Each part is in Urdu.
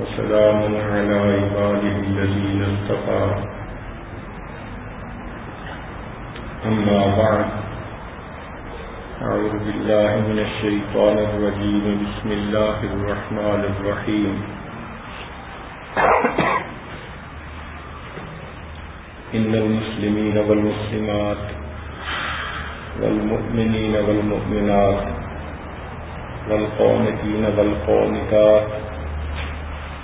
وسلام على عباده الذين اصطفى. أما بعد أعوذ بالله من الشيطان الرجيم. بسم الله الرحمن الرحيم. إن المسلمين والمسلمات والمؤمنين والمؤمنات والقانتين والقانتات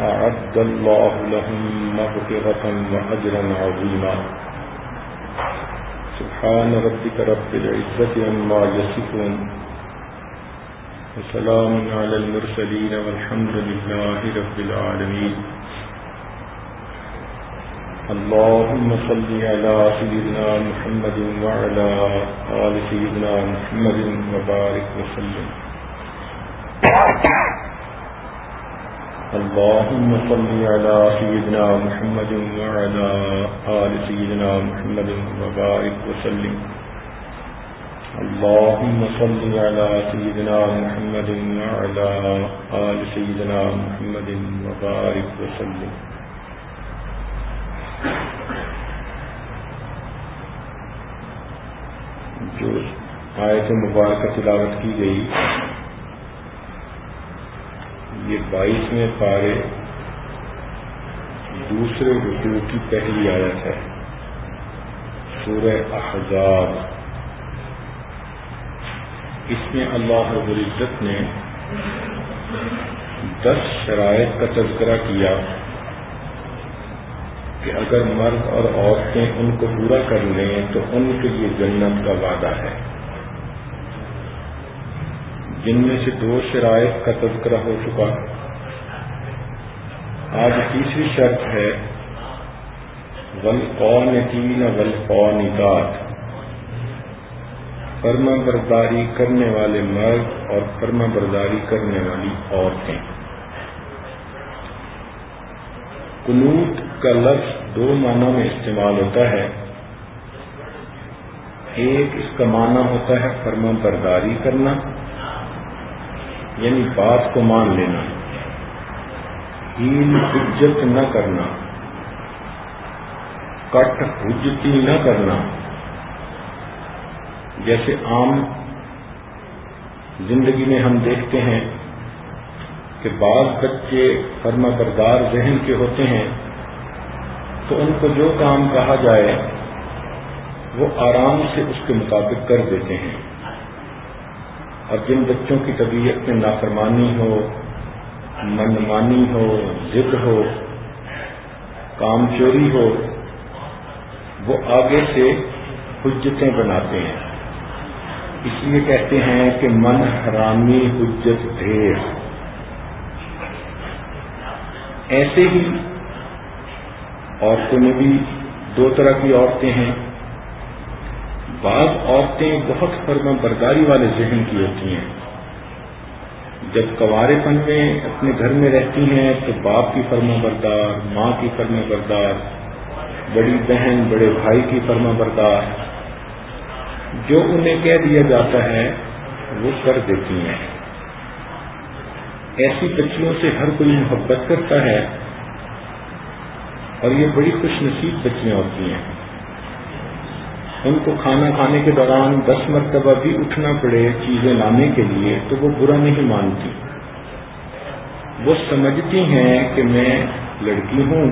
أعد الله لهم مغفرة وأجرا عظيما. سبحان ربك رب العزة عما يصفون. وسلام على المرسلين والحمد لله رب العالمين. اللهم صل على سيدنا محمد وعلى آل سيدنا محمد وبارك وسلم. اللهم صل على سيدنا محمد وعلى آل سيدنا محمد وبارك وسلم. اللهم صل على سيدنا محمد وعلى آل سيدنا محمد وبارك وسلم. جو آیت مبارکہ تلاوت کی گئی یہ بائیسویں پارے دوسرے رکو کی پہلی آیت ہے۔ سورہ احزاب۔ اس میں اللہ رب العزت نے دس شرائط کا تذکرہ کیا کہ اگر مرد اور عورتیں ان کو پورا کر لیں تو ان کے لیے جنت کا وعدہ ہے۔ جن میں سے دو شرائط کا تذکرہ ہو چکا آج تیسری شرط ہے ول قون تین ول قون فرما برداری کرنے والے مرد اور فرما برداری کرنے والی عورتیں۔ قنوت کا لفظ دو معنوں میں استعمال ہوتا ہے۔ ایک اس کا معنی ہوتا ہے فرما برداری کرنا۔ یعنی بات کو مان لینا ہیل حجت نہ کرنا، کٹ حجتی نہ کرنا، جیسے عام زندگی میں ہم دیکھتے ہیں کہ بعض بچے فرما بردار ذہن کے ہوتے ہیں، تو ان کو جو کام کہا جائے وہ آرام سے اس کے مطابق کر دیتے ہیں۔ اور جن بچوں کی طبیعت میں نافرمانی ہو، منمانی ہو، ضد ہو، کام چوری ہو، وہ آگے سے حجتیں بناتے ہیں۔ اس لیے کہتے ہیں کہ من حرامی حجت ڈھیر ایسے ہی عورتوں میں بھی دو طرح کی عورتیں ہیں۔ بعض عورتیں بہت فرما برداری والے ذہن کی ہوتی ہیں۔ جب کوارے پن میں اپنے گھر میں رہتی ہیں تو باپ کی فرما بردار ماں کی فرما بردار بڑی بہن، بڑے بھائی کی فرما بردار جو انہیں کہہ دیا جاتا ہے، وہ کر دیتی ہیں۔ ایسی بچیوں سے ہر کوئی محبت کرتا ہے اور یہ بڑی خوش نصیب بچیاں ہوتی ہیں۔ ان کو کھانا کھانے کے دوران دس مرتبہ بھی اٹھنا پڑے چیزیں لانے کے لیے تو وہ برا نہیں مانتی۔ وہ سمجھتی ہیں کہ میں لڑکی ہوں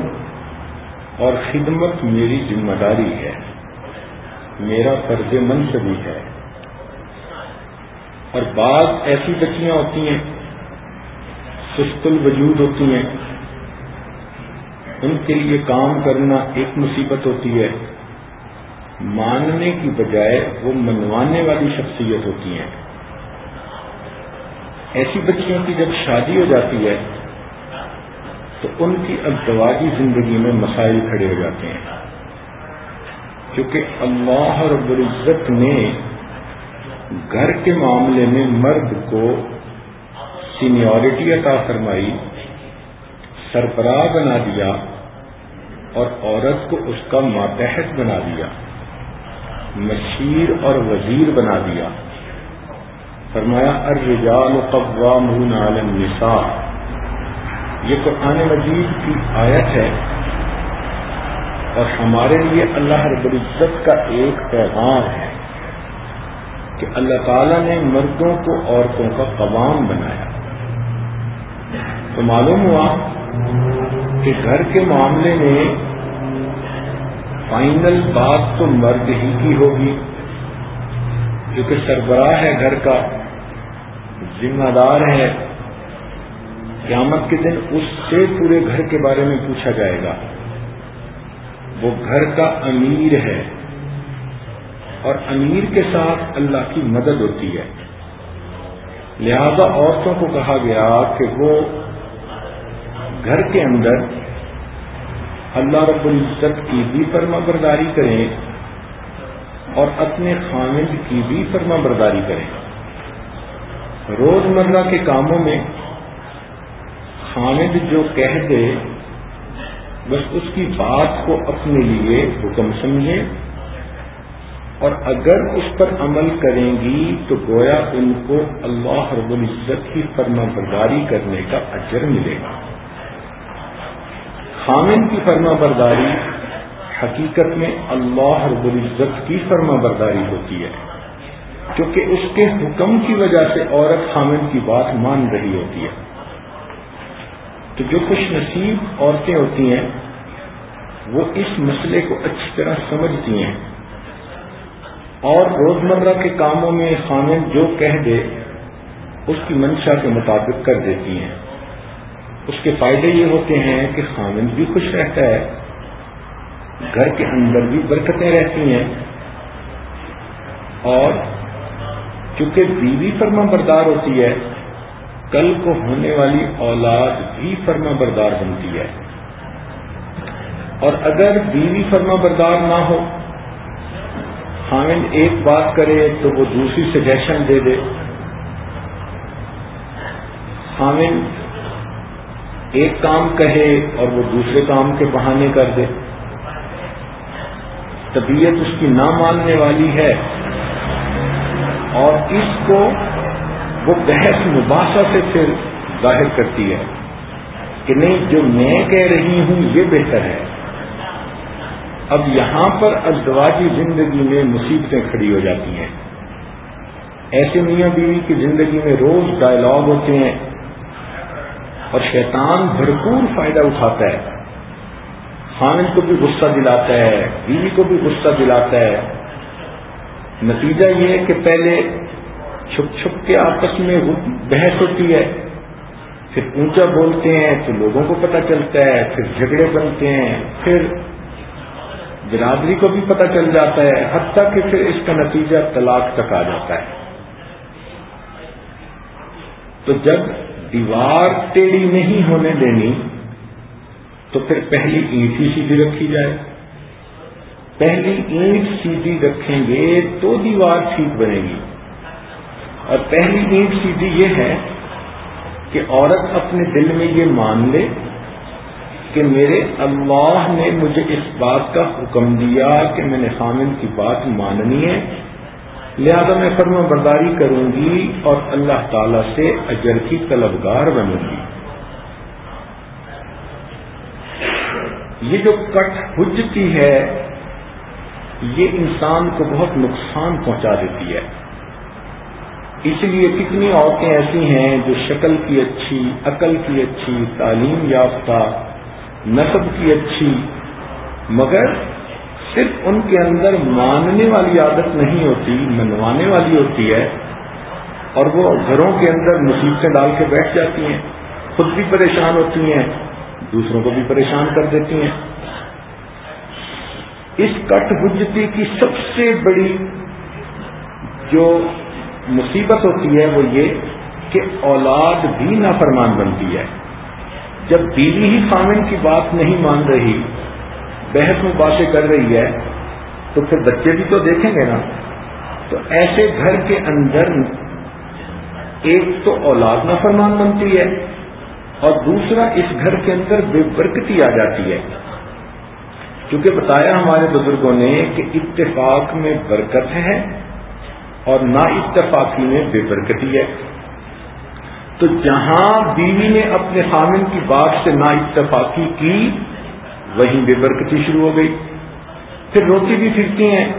اور خدمت میری ذمہ داری ہے۔ میرا فرض منصبی ہے۔ اور بعض ایسی بچیاں ہوتی ہیں، سست الوجود ہوتی ہیں۔ ان کے لیے کام کرنا ایک مصیبت ہوتی ہے۔ ماننے کی بجائے وہ منوانے والی شخصیت ہوتی ہیں۔ ایسی بچیوں کی جب شادی ہو جاتی ہے، تو ان کی ازدواجی زندگی میں مسائل کھڑے ہو جاتے ہیں۔ کیونکہ اللہ رب العزت نے گھر کے معاملے میں مرد کو سینیورٹی عطا فرمائی، سربراہ بنا دیا اور عورت کو اس کا ماتحت بنا دیا۔ مشیر اور وزیر بنا دیا۔ فرمایا، الرجال قوامون علی النساء۔ یہ قرآن مجید کی آیت ہے۔ اور ہمارے لیے اللہ رب العزت کا ایک پیغام ہے کہ اللہ تعالیٰ نے مردوں کو عورتوں کا قوام بنایا۔ تو معلوم ہوا کہ گھر کے معاملے میں فائنل بات تو مرد ہی کی ہوگی۔ کیونکہ سربراہ ہے گھر کا، ذمہ دار ہے۔ قیامت کے دن اس سے پورے گھر کے بارے میں پوچھا جائے گا۔ وہ گھر کا امیر ہے۔ اور امیر کے ساتھ اللہ کی مدد ہوتی ہے۔ لہذا عورتوں کو کہا گیا کہ وہ گھر کے اندر اللہ رب العزت کی بھی فرما برداری کریں اور اپنے خامد کی بھی فرما برداری کریں۔ روزمرہ کے کاموں میں خامد جو کہہ دے، بس اس کی بات کو اپنے لیے حکم سمجھیں اور اگر اس پر عمل کریں گی تو گویا ان کو اللہ رب العزت کی فرما برداری کرنے کا اجر ملے گا۔ خامن کی فرما برداری حقیقت میں اللہ رب العزت کی فرما برداری ہوتی ہے، کیونکہ اس کے حکم کی وجہ سے عورت خامن کی بات مان رہی ہوتی ہے۔ تو جو خوش نصیب عورتیں ہوتی ہیں، وہ اس مسئلے کو اچھی طرح سمجھتی ہیں۔ اور روزمرہ کے کاموں میں خامن جو کہہ دے، اس کی منشا کے مطابق کر دیتی ہیں۔ اس کے فائدے یہ ہوتے ہیں کہ خامن بھی خوش رہتا ہے، گھر کے اندر بھی برکتیں رہتی ہیں۔ اور چونکہ بیوی فرما بردار ہوتی ہے، کل کو ہونے والی اولاد بھی فرما بردار بنتی ہے۔ اور اگر بیوی فرما بردار نہ ہو خامد ایک بات کرے تو وہ دوسری سجیشن دے دے۔ خامد ایک کام کہے اور وہ دوسرے کام کے بہانے کر دے۔ طبیعت اس کی نہ ماننے والی ہے۔ اور اس کو وہ بحث مباحثہ سے پھر ظاہر کرتی ہے کہ نہیں، جو میں کہہ رہی ہوں یہ بہتر ہے۔ اب یہاں پر ازدواجی زندگی میں مصیبتیں کھڑی ہو جاتی ہیں۔ ایسے میاں بیوی کی زندگی میں روز ڈائلاگ ہوتے ہیں اور شیطان بھرپور فائدہ اٹھاتا ہے۔ خامد کو بھی غصہ دلاتا ہے، بیوی کو بھی غصہ دلاتا ہے۔ نتیجہ یہ ہے کہ پہلے چھپ چھپ کے آپس میں بحث ہوتی ہے، پھر اونچا بولتے ہیں تو لوگوں کو پتہ چلتا ہے، پھر جھگڑے بنتے ہیں، پھر برادری کو بھی پتہ چل جاتا ہے، حتیٰ کہ پھر اس کا نتیجہ طلاق تک آ جاتا ہے۔ تو جب دیوار ٹیڑھی نہیں ہونے دینی، تو پھر پہلی اینٹ ہی سیدھی رکھی جائے۔ پہلی اینٹ سیدھی رکھیں گے تو دیوار ٹھیک بنے گی۔ اور پہلی اینٹ سیدھی یہ ہے کہ عورت اپنے دل میں یہ مان لے کہ میرے اللہ نے مجھے اس بات کا حکم دیا کہ میں نے خامن کی بات ماننی ہے۔ لہذا میں فرما برداری کروں گی اور اللہ تعالی سے اجر کی طلبگار بنوں گی۔ یہ جو کٹ حجتی ہے، یہ انسان کو بہت نقصان پہنچا دیتی ہے۔ اس لیے کتنی عورتیں ایسی ہیں جو شکل کی اچھی، عقل کی اچھی، تعلیم یافتہ، نصب کی اچھی، مگر صرف ان کے اندر ماننے والی عادت نہیں ہوتی، منوانے والی ہوتی ہے، اور وہ گھروں کے اندر مصیبتیں ڈال کے بیٹھ جاتی ہیں، خود بھی پریشان ہوتی ہیں، دوسروں کو بھی پریشان کر دیتی ہیں۔ اس کٹ حجتی کی سب سے بڑی جو مصیبت ہوتی ہے وہ یہ کہ اولاد بھی نافرمان بنتی ہے۔ جب بیوی ہی خامن کی بات نہیں مان رہی بحث میں باتیں کر رہی ہے، تو پھر بچے بھی تو دیکھیں گے نا۔ تو ایسے گھر کے اندر ایک تو اولاد نہ بنتی ہے، اور دوسرا اس گھر کے اندر بے برکتی آ جاتی ہے۔ کیونکہ بتایا ہمارے بزرگوں نے کہ اتفاق میں برکت ہے اور نا اتفاقی میں بے برکتی ہے۔ تو جہاں بیوی نے اپنے خامن کی بات سے نا اتفاقی کی وہیں بے برکتی شروع ہو گئی۔ پھر روتی بھی پھرتی ہیں۔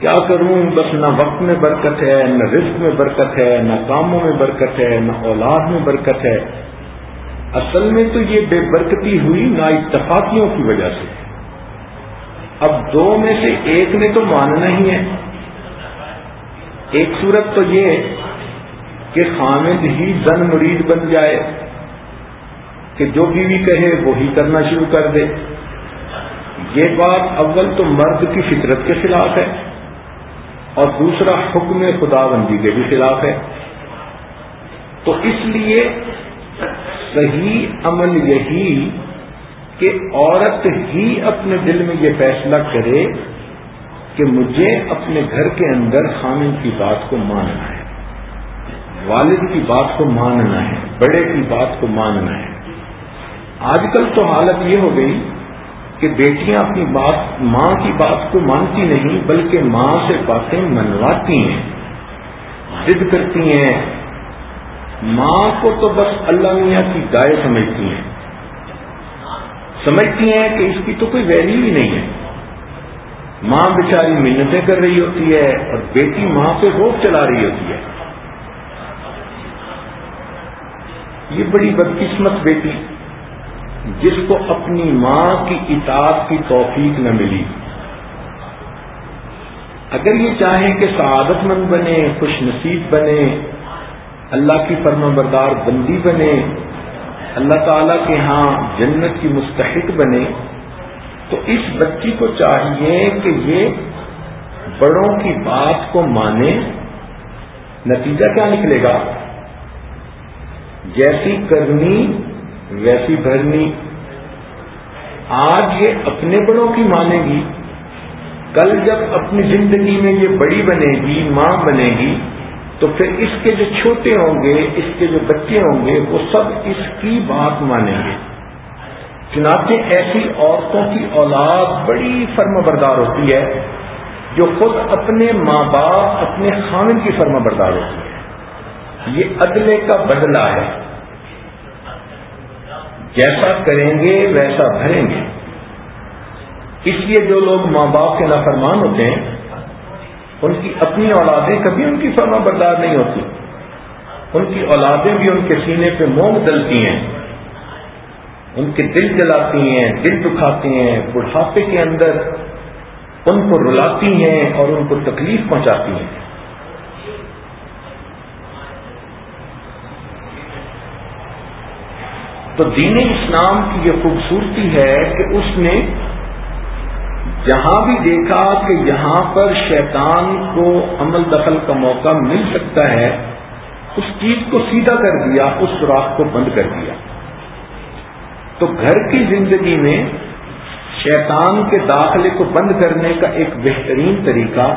کیا کروں؟ بس نہ وقت میں برکت ہے، نہ رزق میں برکت ہے، نہ کاموں میں برکت ہے، نہ اولاد میں برکت ہے۔ اصل میں تو یہ بے برکتی ہوئی نا اتفاقیوں کی وجہ سے۔ اب دو میں سے ایک نے تو ماننا ہی ہے۔ ایک صورت تو یہ کہ خامد ہی زن مرید بن جائے۔ کہ جو بیوی کہے وہی کرنا شروع کر دے۔ یہ بات اول تو مرد کی فطرت کے خلاف ہے اور دوسرا حکم خدا بندی کے بھی خلاف ہے۔ تو اس لیے صحیح عمل یہی کہ عورت ہی اپنے دل میں یہ فیصلہ کرے کہ مجھے اپنے گھر کے اندر خامن کی بات کو ماننا ہے، والد کی بات کو ماننا ہے، بڑے کی بات کو ماننا ہے۔ آج کل تو حالت یہ ہو گئی کہ بیٹیاں اپنی بات ماں کی بات کو مانتی نہیں، بلکہ ماں سے باتیں منواتی ہیں، ضد کرتی ہیں۔ ماں کو تو بس اللہ میاں کی گائے سمجھتی ہیں۔ سمجھتی ہیں کہ اس کی تو کوئی ویلیو ہی نہیں ہے۔ ماں بیچاری منتیں کر رہی ہوتی ہے اور بیٹی ماں پہ روک چلا رہی ہوتی ہے۔ یہ بڑی بدقسمت بیٹی۔ جس کو اپنی ماں کی اطاعت کی توفیق نہ ملی۔ اگر یہ چاہیں کہ سعادت مند بنے، خوش نصیب بنے، اللہ کی فرما بردار بندی بنے، اللہ تعالی کے ہاں جنت کی مستحق بنے، تو اس بچی کو چاہیے کہ یہ بڑوں کی بات کو مانے۔ نتیجہ کیا نکلے گا؟ جیسی کرنی ویسی بھرنی۔ آج یہ اپنے بڑوں کی مانے گی۔ کل جب اپنی زندگی میں یہ بڑی بنے گی، ماں بنے گی، تو پھر اس کے جو چھوٹے ہوں گے، اس کے جو بچے ہوں گے، وہ سب اس کی بات مانیں گے۔ چنانچہ ایسی عورتوں کی اولاد بڑی فرما بردار ہوتی ہے، جو خود اپنے ماں باپ، اپنے خامن کی فرما بردار ہوتی ہے۔ یہ عدلے کا بدلہ ہے۔ جیسا کریں گے ویسا بھریں گے۔ اس لیے جو لوگ ماں باپ کے نافرمان ہوتے ہیں، ان کی اپنی اولادیں کبھی ان کی فرما بردار نہیں ہوتی۔ ان کی اولادیں بھی ان کے سینے پہ موم ڈلتی ہیں۔ ان کے دل جلاتی ہیں، دل دکھاتی ہیں، بڑھاپے کے اندر ان کو رلاتی ہیں اور ان کو تکلیف پہنچاتی ہیں۔ تو دین اسلام کی یہ خوبصورتی ہے کہ اس نے جہاں بھی دیکھا کہ یہاں پر شیطان کو عمل دخل کا موقع مل سکتا ہے، اس چیز کو سیدھا کر دیا، اس سوراخ کو بند کر دیا۔ تو گھر کی زندگی میں شیطان کے داخلے کو بند کرنے کا ایک بہترین طریقہ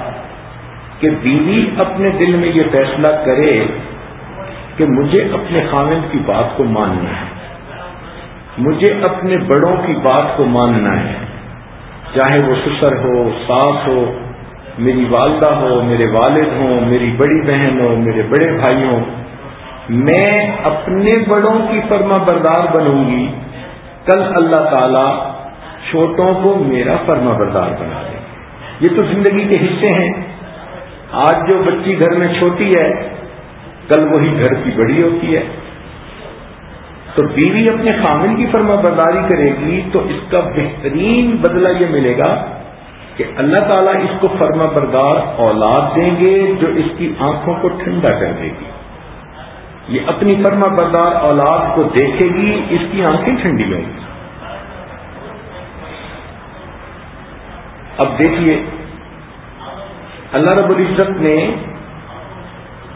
کہ بیوی اپنے دل میں یہ فیصلہ کرے کہ مجھے اپنے خامد کی بات کو ماننا ہے۔ مجھے اپنے بڑوں کی بات کو ماننا ہے۔ چاہے وہ سسر ہو، ساس ہو، میری والدہ ہو، میرے والد ہوں، میری بڑی بہن ہو، میرے بڑے بھائی ہوں، میں اپنے بڑوں کی فرما بردار بنوں گی۔ کل اللہ تعالی چھوٹوں کو میرا فرما بردار بنا دے۔ یہ تو زندگی کے حصے ہیں۔ آج جو بچی گھر میں چھوٹی ہے، کل وہی گھر کی بڑی ہوتی ہے۔ تو بیوی اپنے خامن کی فرما برداری کرے گی تو اس کا بہترین بدلہ یہ ملے گا کہ اللہ تعالیٰ اس کو فرما بردار اولاد دیں گے جو اس کی آنکھوں کو ٹھنڈا کر دے گی۔ یہ اپنی فرما بردار اولاد کو دیکھے گی، اس کی آنکھیں ٹھنڈی ہوں گی۔ اب دیکھیے، اللہ رب العزت نے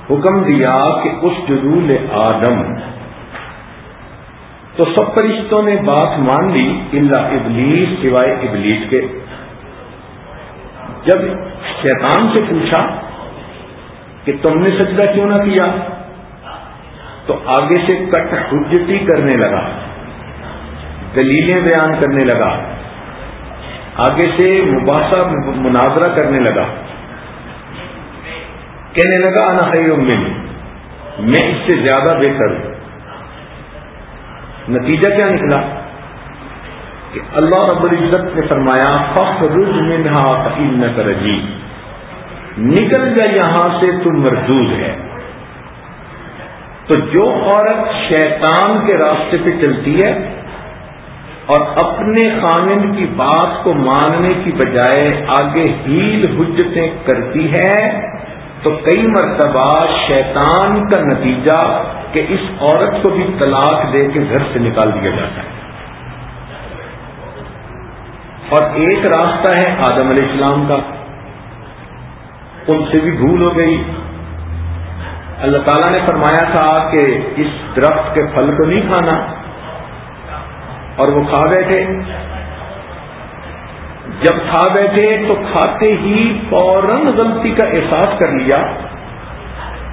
حکم دیا کہ اس جدول آدم تو سب فرشتوں نے بات مان لی اللہ ابلیس سوائے ابلیس کے۔ جب شیطان سے پوچھا کہ تم نے سجدہ کیوں نہ کیا، تو آگے سے کٹ حجتی کرنے لگا، دلیلیں بیان کرنے لگا، آگے سے مباحثہ مناظرہ کرنے لگا۔ کہنے لگا، انا خیر من میں اس سے زیادہ بہتر ہوں۔ نتیجہ کیا نکلا؟ کہ اللہ رب العزت نے فرمایا فخرج منہا فإنک رجیم نکل جا یہاں سے تو مردود ہے۔ تو جو عورت شیطان کے راستے پہ چلتی ہے اور اپنے خامن کی بات کو ماننے کی بجائے آگے ہیل حجتیں کرتی ہے، تو کئی مرتبہ شیطان کا نتیجہ کہ اس عورت کو بھی طلاق دے کے گھر سے نکال دیا جاتا ہے۔ اور ایک راستہ ہے آدم علیہ السلام کا۔ ان سے بھی بھول ہو گئی۔ اللہ تعالیٰ نے فرمایا تھا کہ اس درخت کے پھل کو نہیں کھانا۔ اور وہ کھا بیٹھے۔ جب کھا بیٹھے تو کھاتے ہی فوراً غلطی کا احساس کر لیا۔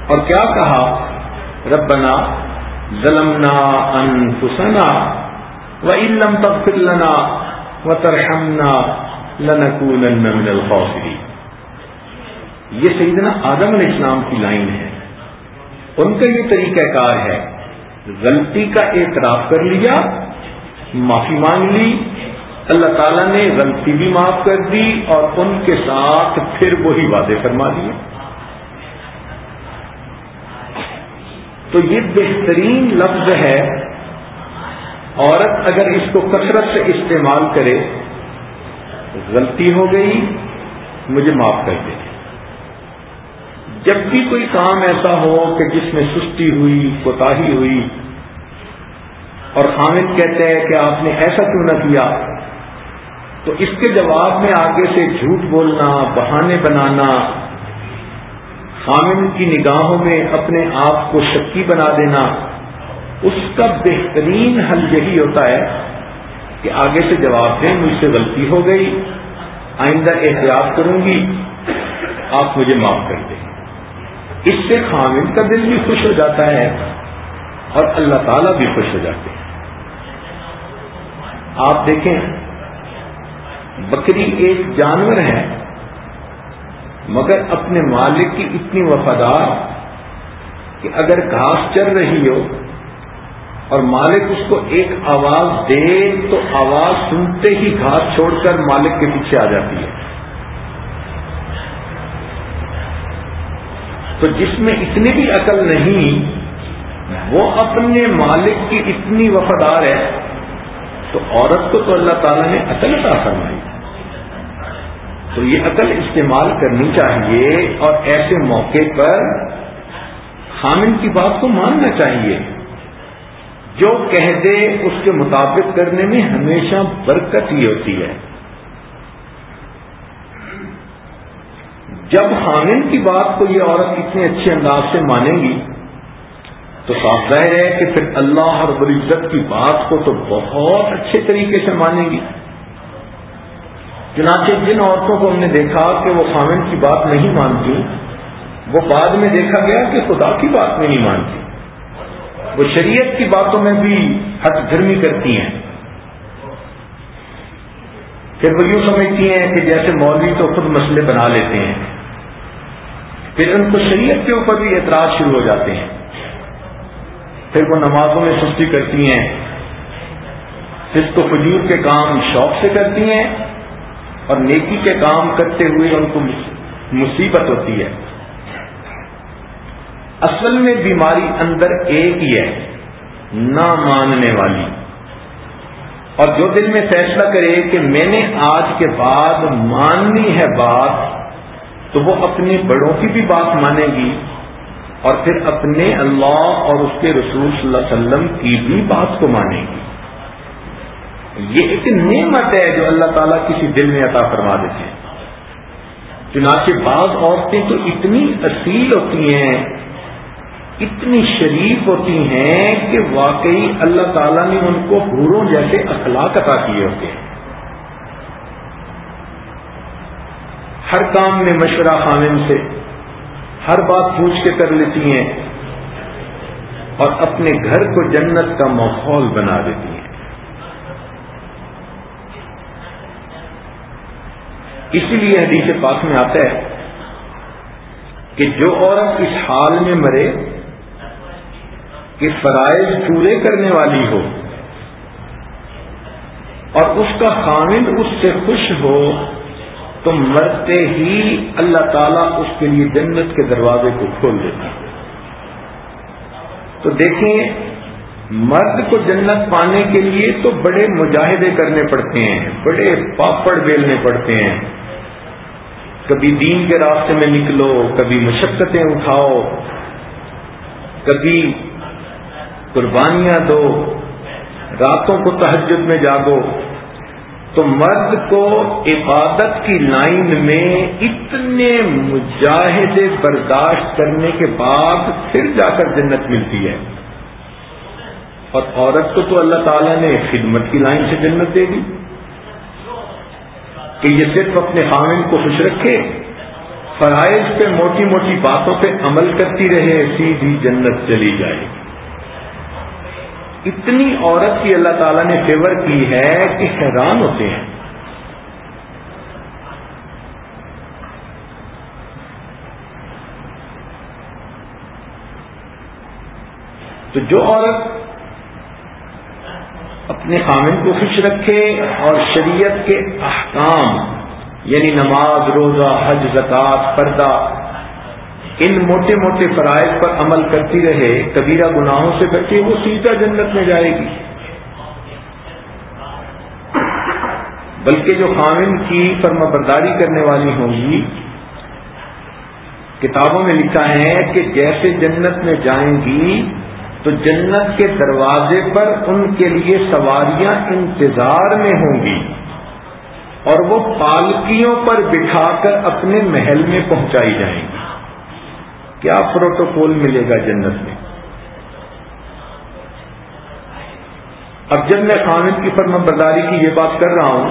اور کیا کہا؟ ربنا ظلمنا انفسنا و علم تغفر لنا و ترحمنا لنکونن من الخاسرین یہ سیدنا آدم علیہ السلام کی لائن ہے۔ ان کا یہ طریقہ کار ہے۔ غلطی کا اعتراف کر لیا، معافی مانگ لی۔ اللہ تعالیٰ نے غلطی بھی معاف کر دی اور ان کے ساتھ پھر وہی وعدے فرما دیے۔ تو یہ بہترین لفظ ہے، عورت اگر اس کو کثرت سے استعمال کرے، غلطی ہو گئی، مجھے معاف کر دے۔ جب بھی کوئی کام ایسا ہو کہ جس میں سستی ہوئی کوتا ہوئی، اور خامد کہتے ہیں کہ آپ نے ایسا کیوں نہ کیا، تو اس کے جواب میں آگے سے جھوٹ بولنا، بہانے بنانا خامن کی نگاہوں میں اپنے آپ کو شکی بنا دینا، اس کا بہترین حل یہی ہوتا ہے کہ آگے سے جواب دیں، مجھ سے غلطی ہو گئی، آئندہ احتیاط کروں گی، آپ مجھے معاف کر دیں۔ اس سے خامن کا دل بھی خوش ہو جاتا ہے اور اللہ تعالیٰ بھی خوش ہو جاتے ہیں۔ آپ دیکھیں، بکری ایک جانور ہے۔ مگر اپنے مالک کی اتنی وفادار کہ اگر گھاس چل رہی ہو اور مالک اس کو ایک آواز دے تو آواز سنتے ہی گھاس چھوڑ کر مالک کے پیچھے آ جاتی ہے۔ تو جس میں اتنی بھی عقل نہیں، وہ اپنے مالک کی اتنی وفادار ہے، تو عورت کو تو اللہ تعالیٰ نے عقل عطا فرمائی۔ تو یہ عقل استعمال کرنی چاہیے اور ایسے موقع پر خامن کی بات کو ماننا چاہیے۔ جو کہہ دے اس کے مطابق کرنے میں ہمیشہ برکت ہی ہوتی ہے۔ جب خامن کی بات کو یہ عورت اتنے اچھے انداز سے مانے گی، تو صاف ظاہر ہے کہ پھر اللہ اور العزت کی بات کو تو بہت اچھے طریقے سے مانے گی۔ چنانچہ جن عورتوں کو ہم نے دیکھا کہ وہ خامن کی بات نہیں مانتی، وہ بعد میں دیکھا گیا کہ خدا کی بات میں نہیں مانتی۔ وہ شریعت کی باتوں میں بھی ہٹ گرمی کرتی ہیں۔ پھر وہ یوں سمجھتی ہیں کہ جیسے مولوی تو خود مسئلے بنا لیتے ہیں۔ پھر ان کو شریعت کے اوپر بھی اعتراض شروع ہو جاتے ہیں۔ پھر وہ نمازوں میں سستی کرتی ہیں۔ پھر کو فجور کے کام شوق سے کرتی ہیں۔ اور نیکی کے کام کرتے ہوئے ان کو مصیبت ہوتی ہے۔ اصل میں بیماری اندر ایک ہی ہے، نہ ماننے والی۔ اور جو دل میں فیصلہ کرے کہ میں نے آج کے بعد ماننی ہے بات، تو وہ اپنے بڑوں کی بھی بات مانے گی اور پھر اپنے اللہ اور اس کے رسول صلی اللہ علیہ وسلم کی بھی بات کو مانے گی۔ یہ ایک نعمت ہے جو اللہ تعالیٰ کسی دل میں عطا فرما دیتے ہیں۔ چنانچہ بعض عورتیں تو اتنی اصیل ہوتی ہیں، اتنی شریف ہوتی ہیں کہ واقعی اللہ تعالیٰ نے ان کو حوروں جیسے اخلاق عطا کیے ہوتے ہیں۔ ہر کام میں مشورہ خامن سے، ہر بات پوچھ کے کر لیتی ہیں اور اپنے گھر کو جنت کا ماحول بنا دیتی ہیں۔ اسی لیے حدیث پاک میں آتا ہے کہ جو عورت اس حال میں مرے کہ فرائض پورے کرنے والی ہو اور اس کا خامد اس سے خوش ہو، تو مرتے ہی اللہ تعالیٰ اس کے لیے جنت کے دروازے کو کھول دیتا تو دیکھیں، مرد کو جنت پانے کے لیے تو بڑے مجاہدے کرنے پڑتے ہیں، بڑے پاپڑ بیلنے پڑتے ہیں۔ کبھی دین کے راستے میں نکلو، کبھی مشقتیں اٹھاؤ، کبھی قربانیاں دو، راتوں کو تہجد میں جاگو۔ تو مرد کو عبادت کی لائن میں اتنے مجاہدے برداشت کرنے کے بعد پھر جا کر جنت ملتی ہے۔ اور عورت کو تو اللہ تعالیٰ نے خدمت کی لائن سے جنت دے دی۔ کہ یہ صرف اپنے خامن کو خوش رکھے، فرائض پہ موٹی موٹی باتوں پہ عمل کرتی رہے، سیدھی جنت چلی جائے۔ گی اتنی عورت کی اللہ تعالیٰ نے فیور کی ہے کہ حیران ہوتے ہیں۔ تو جو عورت اپنے خامن کو خوش رکھے اور شریعت کے احکام یعنی نماز، روزہ، حج زکات پردہ، ان موٹے موٹے فرائض پر عمل کرتی رہے، کبیرہ گناہوں سے بچے، وہ سیدھا جنت میں جائے گی۔ بلکہ جو خامن کی فرما برداری کرنے والی ہوں گی کتابوں میں لکھا ہے کہ جیسے جنت میں جائیں گی تو جنت کے دروازے پر ان کے لیے سواریاں انتظار میں ہوں گی اور وہ پالکیوں پر بٹھا کر اپنے محل میں پہنچائی جائیں گی۔ کیا پروٹوکول ملے گا جنت میں؟ اب جب میں خامد کی فرم برداری کی یہ بات کر رہا ہوں،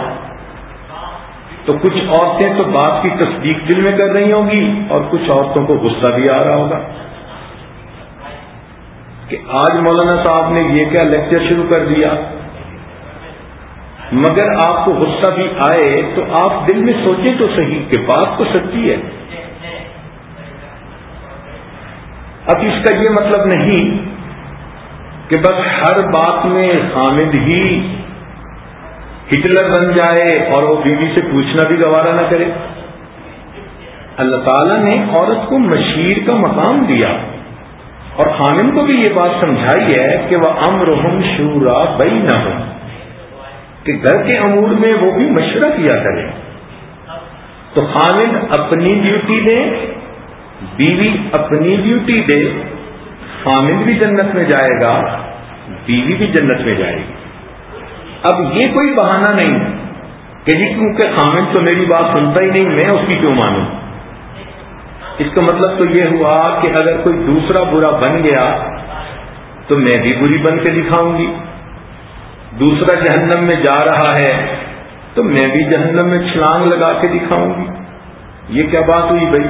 تو کچھ عورتیں تو بات کی تصدیق دل میں کر رہی ہوں گی اور کچھ عورتوں کو غصہ بھی آ رہا ہوگا۔ کہ آج مولانا صاحب نے یہ کیا لیکچر شروع کر دیا۔ مگر آپ کو غصہ بھی آئے تو آپ دل میں سوچیں تو صحیح کہ بات تو سچی ہے۔ اب اس کا یہ مطلب نہیں کہ بس ہر بات میں حامد ہی ہٹلر بن جائے اور وہ بیوی سے پوچھنا بھی گوارا نہ کرے۔ اللہ تعالیٰ نے عورت کو مشیر کا مقام دیا۔ اور خامن کو بھی یہ بات سمجھائی ہے کہ وہ امر ہم شورا بئی نہ ہو کہ گھر کے امور میں وہ بھی مشورہ کیا کرے۔ تو خامن اپنی ڈیوٹی دے، بیوی اپنی ڈیوٹی دے خامد بھی جنت میں جائے گا، بیوی بھی جنت میں جائے گی۔ اب یہ کوئی بہانہ نہیں کہ جی کیونکہ خامد تو میری بات سنتا ہی نہیں، میں اس کی کیوں مانوں؟ اس کا مطلب تو یہ ہوا کہ اگر کوئی دوسرا برا بن گیا تو میں بھی بری بن کے دکھاؤں گی۔ دوسرا جہنم میں جا رہا ہے تو میں بھی جہنم میں چھلانگ لگا کے دکھاؤں گی۔ یہ کیا بات ہوئی بھائی؟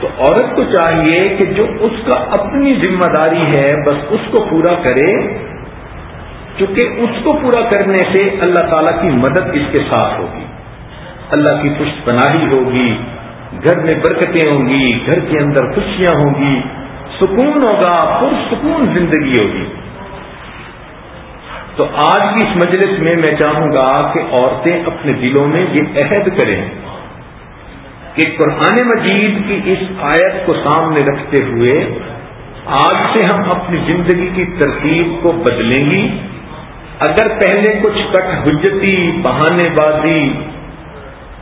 تو عورت کو چاہیے کہ جو اس کا اپنی ذمہ داری ہے، بس اس کو پورا کرے۔ چونکہ اس کو پورا کرنے سے اللہ تعالی کی مدد اس کے ساتھ ہوگی۔ اللہ کی پشت پناہی ہوگی، گھر میں برکتیں ہوں گی، گھر کے اندر خوشیاں ہوں گی، سکون ہوگا، پرسکون زندگی ہوگی۔ تو آج کی اس مجلس میں میں چاہوں گا کہ عورتیں اپنے دلوں میں یہ عہد کریں کہ قرآن مجید کی اس آیت کو سامنے رکھتے ہوئے آج سے ہم اپنی زندگی کی ترتیب کو بدلیں گی۔ اگر پہلے کچھ کٹ حجتی، بہانے بازی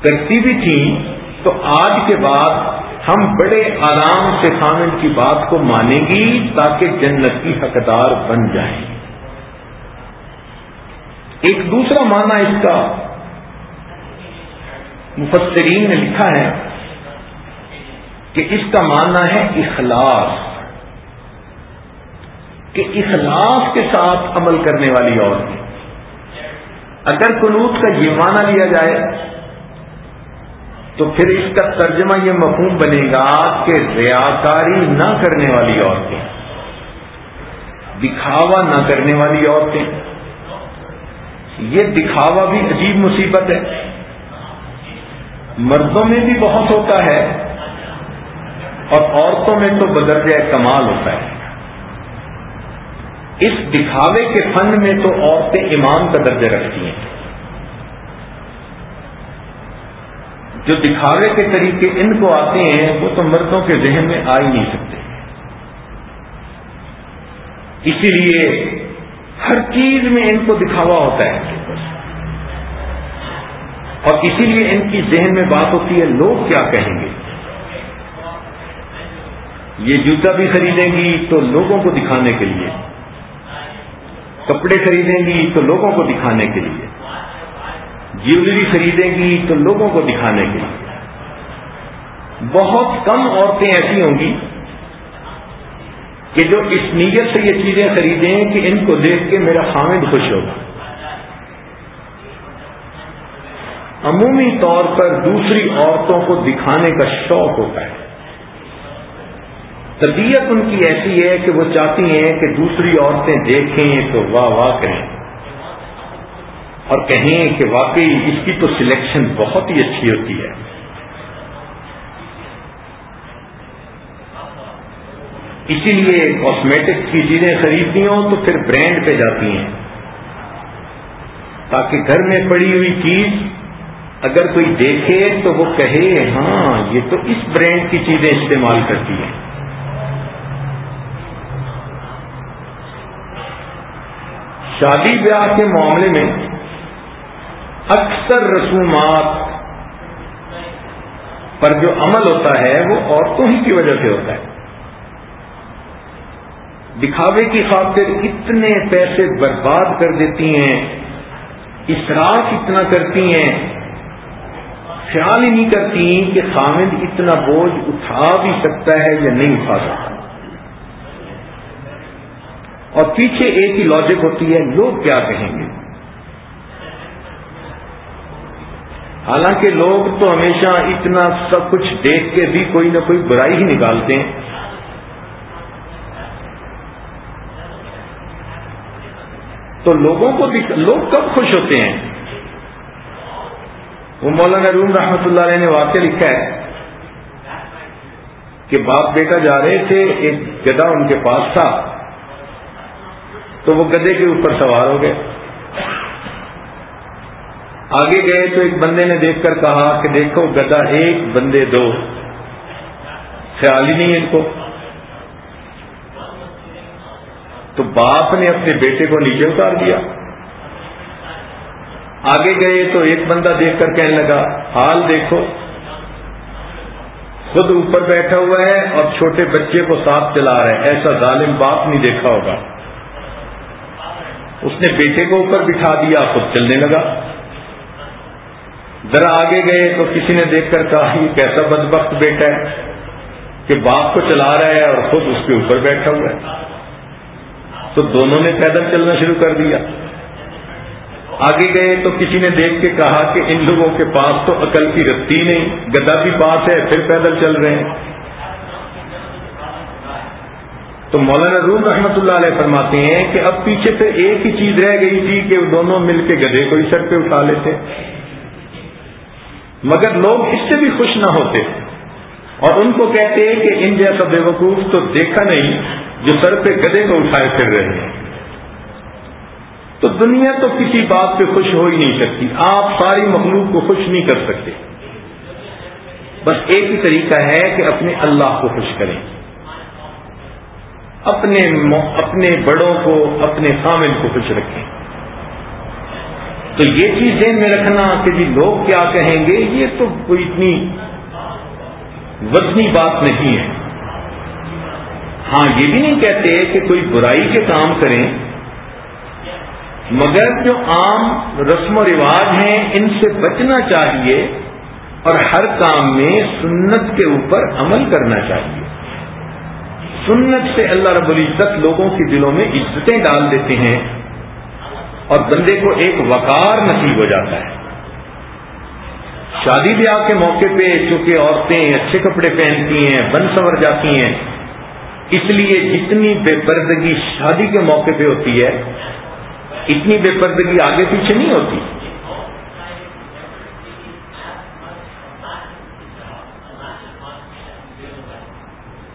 کرتی بھی تھی تو آج کے بعد ہم بڑے آرام سے خامن کی بات کو مانیں گی تاکہ جنت کی حقدار بن جائیں۔ ایک دوسرا معنی اس کا مفسرین نے لکھا ہے کہ اس کا معنی ہے اخلاص، کہ اخلاص کے ساتھ عمل کرنے والی عورتیں اگر قنوت کا یہ معنی لیا جائے تو پھر اس کا ترجمہ یہ مفہوم بنے گا کہ ریاکاری نہ کرنے والی عورتیں۔ دکھاوا نہ کرنے والی عورتیں۔ یہ دکھاوا بھی عجیب مصیبت ہے۔ مردوں میں بھی بہت ہوتا ہے اور عورتوں میں تو بدرجہ کمال ہوتا ہے۔ اس دکھاوے کے فن میں تو عورتیں امام کا درجہ رکھتی ہیں۔ جو دکھاوے کے طریقے ان کو آتے ہیں، وہ تو مردوں کے ذہن میں آ ہی نہیں سکتے۔ اسی لیے ہر چیز میں ان کو دکھاوا ہوتا ہے۔ اور اسی لیے ان کی ذہن میں بات ہوتی ہے، لوگ کیا کہیں گے؟ یہ جوتا بھی خریدیں گی تو لوگوں کو دکھانے کے لیے۔ کپڑے خریدیں گی تو لوگوں کو دکھانے کے لیے۔ جیولری خریدیں گی تو لوگوں کو دکھانے کے لیے۔ بہت کم عورتیں ایسی ہوں گی کہ جو اس نیت سے یہ چیزیں خریدیں کہ ان کو دیکھ کے میرا خامد خوش ہوگا۔ عمومی طور پر دوسری عورتوں کو دکھانے کا شوق ہوتا ہے۔ طبیعت ان کی ایسی ہے کہ وہ چاہتی ہیں کہ دوسری عورتیں دیکھیں تو واہ واہ کریں۔ اور کہیں کہ واقعی اس کی تو سلیکشن بہت ہی اچھی ہوتی ہے۔ اسی لیے کاسمیٹک کی چیزیں خریدتی ہوں تو پھر برانڈ پہ جاتی ہیں۔ تاکہ گھر میں پڑی ہوئی چیز اگر کوئی دیکھے تو وہ کہے ہاں یہ تو اس برانڈ کی چیزیں استعمال کرتی ہیں۔ شادی بیاہ کے معاملے میں اکثر رسومات پر جو عمل ہوتا ہے وہ عورتوں ہی کی وجہ سے ہوتا ہے۔ دکھاوے کی خاطر اتنے پیسے برباد کر دیتی ہیں، اسراف اتنا کرتی ہیں، خیال ہی نہیں کرتی کہ خامد اتنا بوجھ اٹھا بھی سکتا ہے یا نہیں اٹھا سکتا۔ اور پیچھے ایک ہی لاجک ہوتی ہے، لوگ کیا کہیں گے؟ حالانکہ لوگ تو ہمیشہ اتنا سب کچھ دیکھ کے بھی کوئی نہ کوئی برائی ہی نکالتے ہیں۔ تو لوگوں کو لوگ کب خوش ہوتے ہیں؟ وہ مولانا روم رحمت اللہ علیہ نے واقع لکھا ہے کہ باپ بیٹا جا رہے تھے، ایک گدا ان کے پاس تھا، تو وہ گدے کے اوپر سوار ہو گئے۔ آگے گئے تو ایک بندے نے دیکھ کر کہا کہ دیکھو گدا ایک بندے دو۔ خیال ہی نہیں ان کو۔ تو باپ نے اپنے بیٹے کو نیچے اتار دیا۔ آگے گئے تو ایک بندہ دیکھ کر کہنے لگا، حال دیکھو۔ خود اوپر بیٹھا ہوا ہے اور چھوٹے بچے کو ساتھ چلا رہا ہے۔ ایسا ظالم باپ نہیں دیکھا ہوگا۔ اس نے بیٹے کو اوپر بٹھا دیا، خود چلنے لگا۔ ذرا آگے گئے تو کسی نے دیکھ کر کہا، یہ کیسا بدبخت بیٹا ہے کہ باپ کو چلا رہا ہے اور خود اس کے اوپر بیٹھا ہوا ہے. تو دونوں نے پیدل چلنا شروع کر دیا۔ آگے گئے تو کسی نے دیکھ کے کہا کہ ان لوگوں کے پاس تو عقل کی رسی نہیں، گدا بھی پاس ہے، پھر پیدل چل رہے ہیں۔ تو مولانا روم رحمت اللہ علیہ فرماتے ہیں کہ اب پیچھے سے ایک ہی چیز رہ گئی تھی کہ دونوں مل کے گدھے کو ہی سر پہ اٹھا لیتے۔ مگر لوگ اس سے بھی خوش نہ ہوتے اور ان کو کہتے ہیں کہ ان جیسا بے وقوف تو دیکھا نہیں جو سر پہ گدے کو اٹھائے پھر رہے ہیں۔ تو دنیا تو کسی بات پہ خوش ہو ہی نہیں سکتی۔ آپ ساری مخلوق کو خوش نہیں کر سکتے۔ بس ایک ہی طریقہ ہے کہ اپنے اللہ کو خوش کریں۔ اپنے اپنے بڑوں کو، اپنے خامل کو خوش رکھیں۔ تو یہ چیز ذہن میں رکھنا کہ جی لوگ کیا کہیں گے، یہ تو کوئی اتنی وزنی بات نہیں ہے۔ ہاں یہ بھی نہیں کہتے کہ کوئی برائی کے کام کریں، مگر جو عام رسم و رواج ہیں، ان سے بچنا چاہیے اور ہر کام میں سنت کے اوپر عمل کرنا چاہیے۔ سنت سے اللہ رب العزت لوگوں کے دلوں میں عزتیں ڈال دیتے ہیں۔ اور بندے کو ایک وقار نصیب ہو جاتا ہے۔ شادی بیاہ کے موقع پہ چونکہ عورتیں اچھے کپڑے پہنتی ہیں، بن سور جاتی ہیں، اس لیے جتنی بے پردگی شادی کے موقع پہ ہوتی ہے، اتنی بے پردگی آگے پیچھے نہیں ہوتی۔